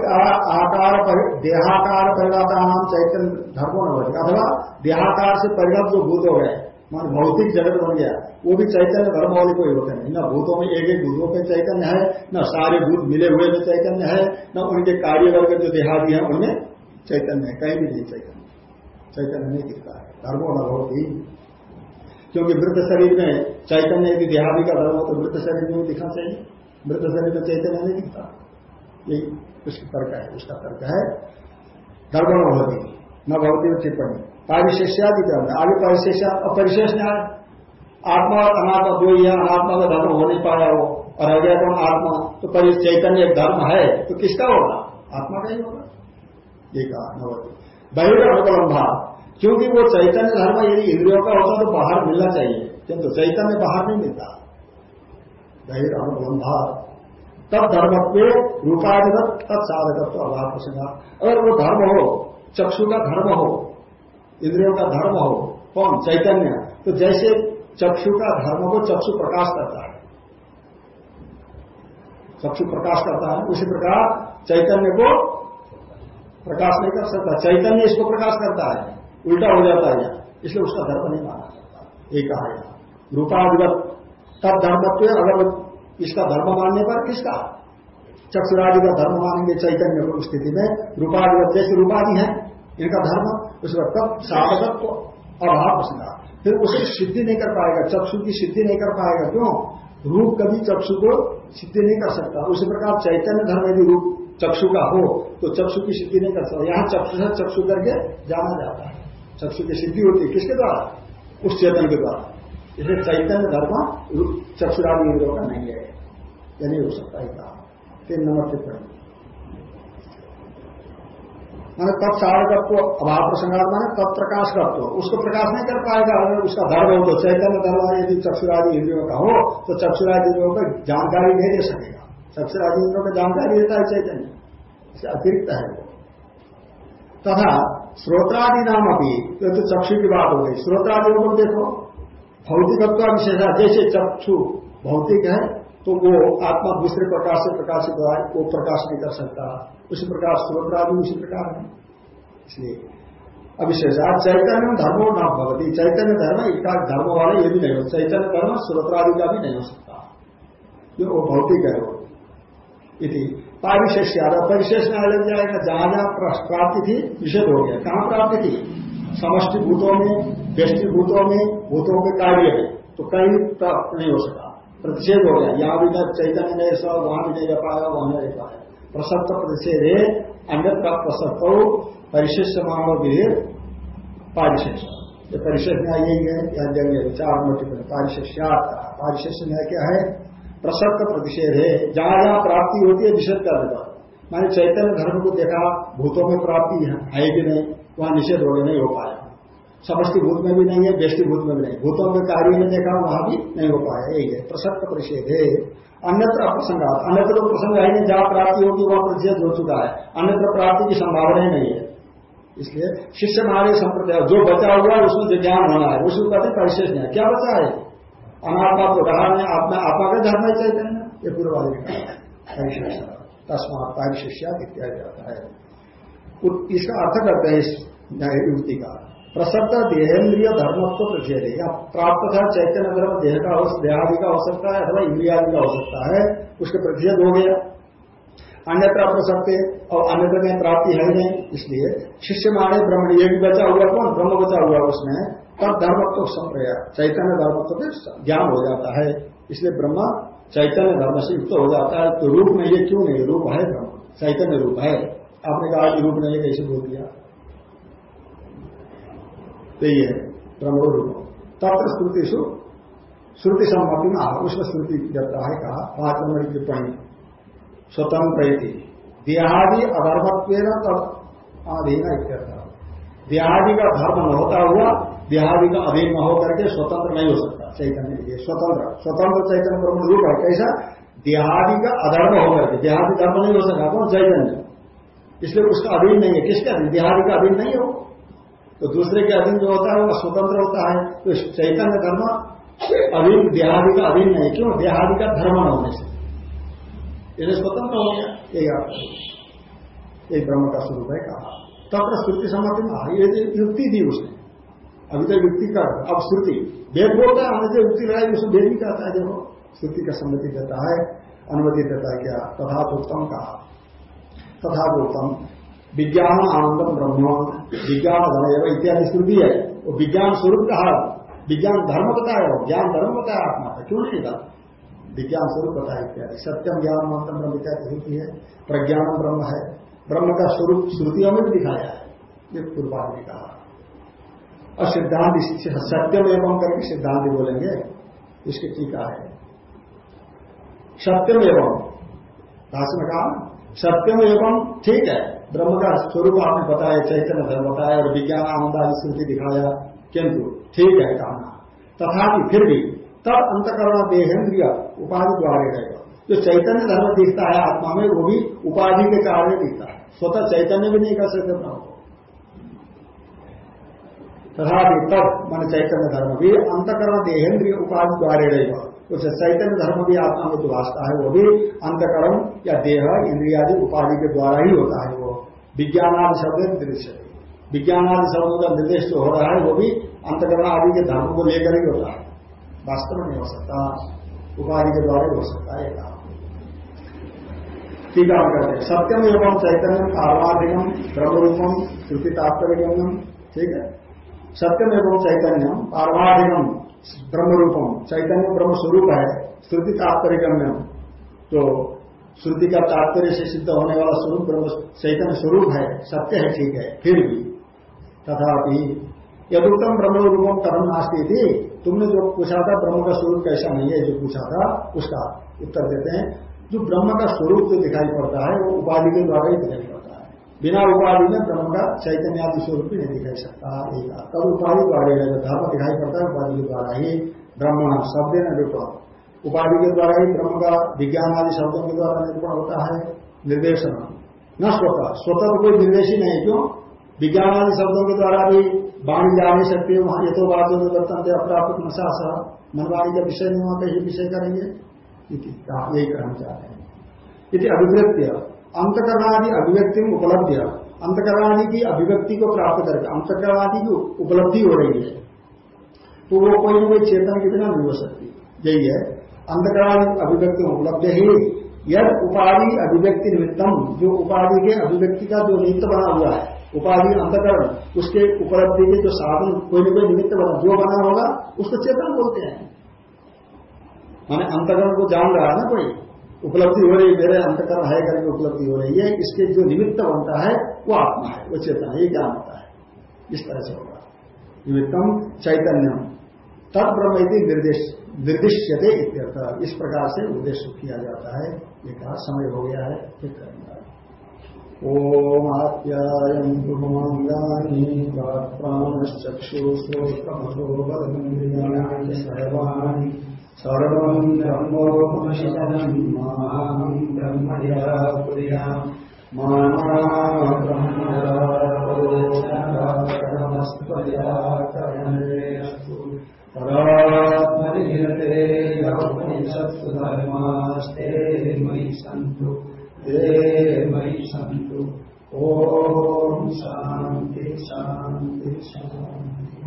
आकार देहाकार परिणता नाम चैतन्य धर्मो न अथवा देहाकार से परिणत जो भूत हो गए। मान भौतिक जगत बन गया। वो भी चैतन्य धर्म वाले कोई होते नहीं न भूतों में एक एक भूतों पे चैतन्य है, न सारे भूत मिले हुए में चैतन्य है, न उनके कार्य वर्ग जो देहादी है, उनमें चैतन्य है। कहीं भी नहीं चैतन्य। चैतन्य नहीं दिखता है। धर्मो न बहुत क्योंकि मृत शरीर में चैतन्य यदि देहादी का धर्म हो तो मृत शरीर में दिखना चाहिए। मृत शरीर में चैतन्य नहीं दिखता। यही उसका तर्क है, उसका तर्क है। धर्म न न भवती टिप्पणी पारिशेष्यादि कर्म आगे परिशेष अपरिशेष न्याय आत्मा और अनात्मा दो ही है। अनात्मा का धर्म हो नहीं पाया हो और अगर कौन? आत्मा। तो परि चैतन्य एक धर्म है तो किसका होगा? आत्मा का ही होगा। ये कहा नवती बहिर्भा क्योंकि वो चैतन्य धर्म यदि इंद्रियों का होता तो बाहर मिलना चाहिए। किंतु चैतन्य बाहर नहीं मिलता। गहिर अनुबंधा तब धर्म के रूपाधिगत तत्साधक तो अभाव प्रसंगा अगर वो धर्म हो, चक्षु का धर्म हो इंद्रियों का धर्म हो, कौन? चैतन्य। तो जैसे चक्षु का धर्म को चक्षु प्रकाश करता है। चक्षु प्रकाश करता है, उसी प्रकार चैतन्य को प्रकाश नहीं कर सकता। चैतन्य इसको प्रकाश करता है, उल्टा हो जाता है। इसलिए उसका धर्म नहीं माना जाता। एक कहा गया रूपाधिगत तब धर्मत्व अगर इसका धर्म मानने पर किसका? चक्षुरादि का धर्म मानेंगे चैतन्य को स्थिति में। रूपाधिगत जैसे रूपादि है, इनका धर्म उसका तब साधकत्व अभाव प्रसंगा फिर उसे सिद्धि नहीं कर पाएगा। चक्षु की सिद्धि नहीं कर पाएगा। क्यों? रूप कभी चक्षु को सिद्धि नहीं कर सकता। उसी प्रकार चैतन्य धर्म यदि रूप चक्षु का हो तो चक्षु की सिद्धि नहीं कर सकता। यहाँ चक्षु से चक्षु करके जाना जाता है। चक्षु की सिद्धि होती है किसके द्वारा? उस चेतन के द्वारा। इसलिए चैतन्य धर्म चक्षुरादि का नहीं है। यह नहीं हो सकता है तीन नंबर टिप्पणी मैंने तत्साधकत्व अभाव प्रसंगात माने तत्प्रकाश करते उसको प्रकाश नहीं कर पाएगा अगर उसका धर्म हो तो चैतन्य धर्म यदि चक्षुरादि इंद्रियों का हो तो चक्षुरादि इंद्रियों को जानकारी नहीं दे सकेगा। चक्षुरादि इंद्रियों को जानकारी देता है चैतन्य। इससे अतिरिक्त है वो। तथा श्रोत्रादि नाम अभी तो, तो चक्षु की बात हो गई। श्रोत्रादियों को देखो भौतिकत्व विशेषा जैसे चक्षु भौतिक है तो वो आत्मा दूसरे प्रकार से प्रकाशित हो, वो प्रकाश नहीं कर सकता। उसी प्रकार स्रोत्रादि उसी प्रकार है। इसलिए अविशेषात चैतन्य धर्मो न भगवती चैतन्य धर्म इसका धर्म वाले ये भी नहीं हो चैतन्य धर्म स्रोत्रादि का भी नहीं हो सकता। ये वो भौतिक है वो। यदि पारिशेष परिशेष में अलग जाएगा जहाँ जहाँ प्राप्ति थी, निषेध हो गया। कहाँ प्राप्ति थी? समष्टि भूतों में, व्यष्टि भूतों में, भूतों के कार्य में। तो कहीं प्राप्त नहीं हो सका। प्रतिषेध हो गया। यहाँ भी चैतन्य नहीं सब वहाँ भी नहीं रह पाएगा वहाँ नहीं रह पाएगा प्रसक्त प्रतिषेध है अन्य का प्रसक्त परिशिष्य मानव विधेय पारिशेष। ये परिशेष न्याय यही है या जंगे चार मोटी पारिशेष्यात पारिशेष न्याय क्या है? प्रसक्त प्रतिषेध है। जहाँ जहाँ प्राप्ति होती है, निषेध कर देता। मैंने चैतन्य धर्म को देखा, भूतों में प्राप्ति है कि नहीं? वहाँ निषेध हो नहीं हो पाया। समष्टि भूत में भी नहीं है, व्यष्टि भूत में भी नहीं भूतों में कार्य में देखा, वहाँ भी नहीं हो पाया। यही है। प्रसक्त प्रतिषेध है। अन्यत्र अप्रसंग अन्यत्र प्रसंग है नहीं, जहाँ प्राप्ति होगी वहाँ प्रतिषेध हो चुका है। अन्यत्र प्राप्ति की संभावना ही नहीं है। इसलिए शिष्य महारे संप्रदाय, जो बचा हुआ है, उसमें जो ज्ञान होना है। उसको कहते परिशेष नहीं क्या बचा है? अनात्मा को रहा है आपने आपा का धर्म चैतन्य ये पूर्वादि ने कहा। तस्मात इत्यादि आता है। इसका अर्थ करते हैं इस युक्ति का। प्रसक्त देहेन्द्रिय धर्मत्व प्रतिषेध है या प्राप्त था चैतन्य धर्म देह का हो देहादि का हो सकता है अथवा इंद्रियादि का हो सकता है, उसके प्रतिषेध हो। गया अन्यत्र प्रसक्त और अन्यत्र में प्राप्ति है नहीं, इसलिए शिष्य माने ब्रह्म ये भी बचा हुआ कौन? ब्रह्म बचा हुआ उसमें तब धर्मत्व संप्रया। चैतन्य धर्मत्व ज्ञान हो जाता है। इसलिए ब्रह्म चैतन्य धर्म से युक्त हो जाता है। तो रूप में ये क्यों नहीं? रूप है ब्रह्म। चैतन्य रूप है। आपने कहा रूप नहीं कैसे बोल दिया। तो ये ब्रह्म रूप तत्र श्रुति सु श्रुति सम्मति में उसमें श्रुति देता है कहा पाँच नंबर की टिप्पणी स्वतंत्र देहादि अधर्मत्व तब अधीन देहादि का धर्म न होता हुआ देहादि का अधीन न होकर के स्वतंत्र नहीं हो सकता, चैतन्य के स्वतंत्र स्वतंत्र चैतन्य ब्रह्म रूप है, कैसा? देहादि का अधर्म होकर के, देहादि धर्म नहीं हो सका कौन? चैतन्य। इसलिए उसका अधीन नहीं है। किसके? किसका देहादि का अधीन नहीं हो। तो दूसरे के अधीन जो होता है, वो स्वतंत्र होता है। तो चैतन्य धर्म अधीन देहादि का अधीन नहीं, क्यों? देहादि का धर्म न होने से। ये स्वतंत्र हो गया। यही आप एक ब्रह्म का स्वरूप है कहा। तत्र श्रुति सम्मति में ये युक्ति दी उसने अभी तो युक्ति का अब श्रुति। वेद बोलता है हमें जो युक्ति लगाई उसमें वेद भी कहता है। देखो, श्रुति का सम्मति देता है, अनुमति देता है क्या? तथा उत्तम कहा। तथा उत्तम विज्ञान आनंदम ब्रह्म विज्ञान धर्म इत्यादि श्रुति है। वो विज्ञान स्वरूप कहा विज्ञान धर्म बताया ज्ञान धर्म बताया आत्मा का। क्यों नहीं था? विज्ञान स्वरूप बताया इत्यादि। सत्यम, ज्ञान, मंत्र, ब्रह्म इत्यादि श्रुति है। प्रज्ञान ब्रह्म है। ब्रह्म का स्वरूप श्रुतियों में भी दिखाया है। ये पूर्वाद ने कहा। और सिद्धांत सत्यम एवं करके सिद्धांत बोलेंगे। इसकी टीका है। सत्यम एवं। भाषण कहा, सत्यम एवं ठीक है। ब्रह्म का स्वरूप आपने बताया, चैतन्य धर्म बताया और विज्ञान आनंद आदि स्मृति दिखाया, किंतु ठीक है कहना तथापि फिर भी तब अंतकरण देहेन्द्रिय उपाधि द्वारा रहेगा जो चैतन्य धर्म दिखता है आत्मा में, वो भी उपाधि के कारण दिखता है। स्वतः चैतन्य भी नहीं कर सकते ब्रह्म तथा तब मन चैतन्य धर्म भी अंतकरण देहेंद्रिय उपाधि द्वारे रहेगा कुछ चैतन्य धर्म भी आत्मा में जो वास्ता है, वो भी अंतकरण या देह, इंद्रियादि उपाधि के द्वारा ही होता है वो। विज्ञानादि शब्द दृश्य विज्ञानादि शब्दों का निर्देश जो हो रहा है, वो भी अंतकरण आदि के धर्म को लेकर ही होता है। वास्तव में नहीं हो सकता। उपाधि के द्वारा ही हो सकता है टीका करते हैं। सत्यम एवं चैतन्य पारमाधिकम ब्रह्मरूपम श्रुति तात्पर्य ठीक है? सत्यम एवं चैतन्यम पारमाधिकम ब्रह्मरूपम। चैतन्य ब्रह्म स्वरूप है, श्रुति तात्पर्य तो श्रुति का तात्पर्य से सिद्ध होने वाला स्वरूप ब्रह्म चैतन्य स्वरूप है, सत्य है, ठीक है, फिर भी। तथापि यदुत्तम ब्रह्म रूपम कर्म नास्ती थी तुमने जो पूछा था ब्रह्म का स्वरूप कैसा नहीं है, जो पूछा था, उसका उत्तर देते हैं। जो ब्रह्म का स्वरूप जो दिखाई पड़ता है, वो उपाधि के द्वारा ही दिखाई पड़ता है। बिना उपाधि में ब्रह्म का चैतन्य आदि स्वरूप नहीं दिखाई सकता। एक तब उपाधि द्वारा धर्म दिखाई पड़ता है, उपाधि के द्वारा ही ब्रह्म शब्द निरूपण। उपाधि के द्वारा ही ब्रह्म का विज्ञान आदि शब्दों के द्वारा निरूपण होता है निर्देशन। न स्वतः। स्वतः कोई निर्देश ही नहीं, क्यों? विज्ञान आदि शब्दों के द्वारा भी वाणी जा नहीं सकती, वहाँ ये तो बात बर्तन थे अप्राप्त नशा मनवाणी का विषय नहीं, वहाँ कहीं विषय करेंगे। यही कहना चाह रहे हैं। यदि अभिव्यक्ति अंतकरणादि अभिव्यक्ति में उपलब्ध अंतकरणादि की अभिव्यक्ति को प्राप्त करके अंतकरणादि की उपलब्धि हो रही है। तो वो कोई ना कोई चेतन के बिना नहीं हो सकती। यही है, अंतकरणादि अभिव्यक्ति उपलब्ध ही। यद उपाधि अभिव्यक्ति निमित्तम, जो उपाधि के अभिव्यक्ति का जो निमित्त बना हुआ है, उपाधि अंतकरण, उसके उपलब्धि के जो साधन, कोई ना कोई निमित्त बना, जो बना होगा, उसको चेतन बोलते हैं। माने अंतकरण को जान रहा है ना कोई? उपलब्धि हो रही मेरे अंतकरण है करके उपलब्धि हो रही है, इसके जो निमित्त बनता है, वो आत्मा है, वो चेतना ये ज्ञान होता है। इस तरह से होगा। निमित्तम चैतन्यम। तब ब्रह्म यदि निर्देश, निर्दिश्यते इस प्रकार से उद्देश्य किया जाता है। ये कहा, समय हो गया है, फिर करेंगे। ओम आप्यायम बलिंद्रियाणि सर्वाणि सर्वम् ब्रह्मोपनिषदम् माम् ब्रह्मया कुर्याम् मानमस्त्वयाकरणेषु परात्मनिरते उपनिषत्सु धर्मास्ते मयि सन्तु ते मयि सन्तु ॐ शान्ति शान्ति शान्ति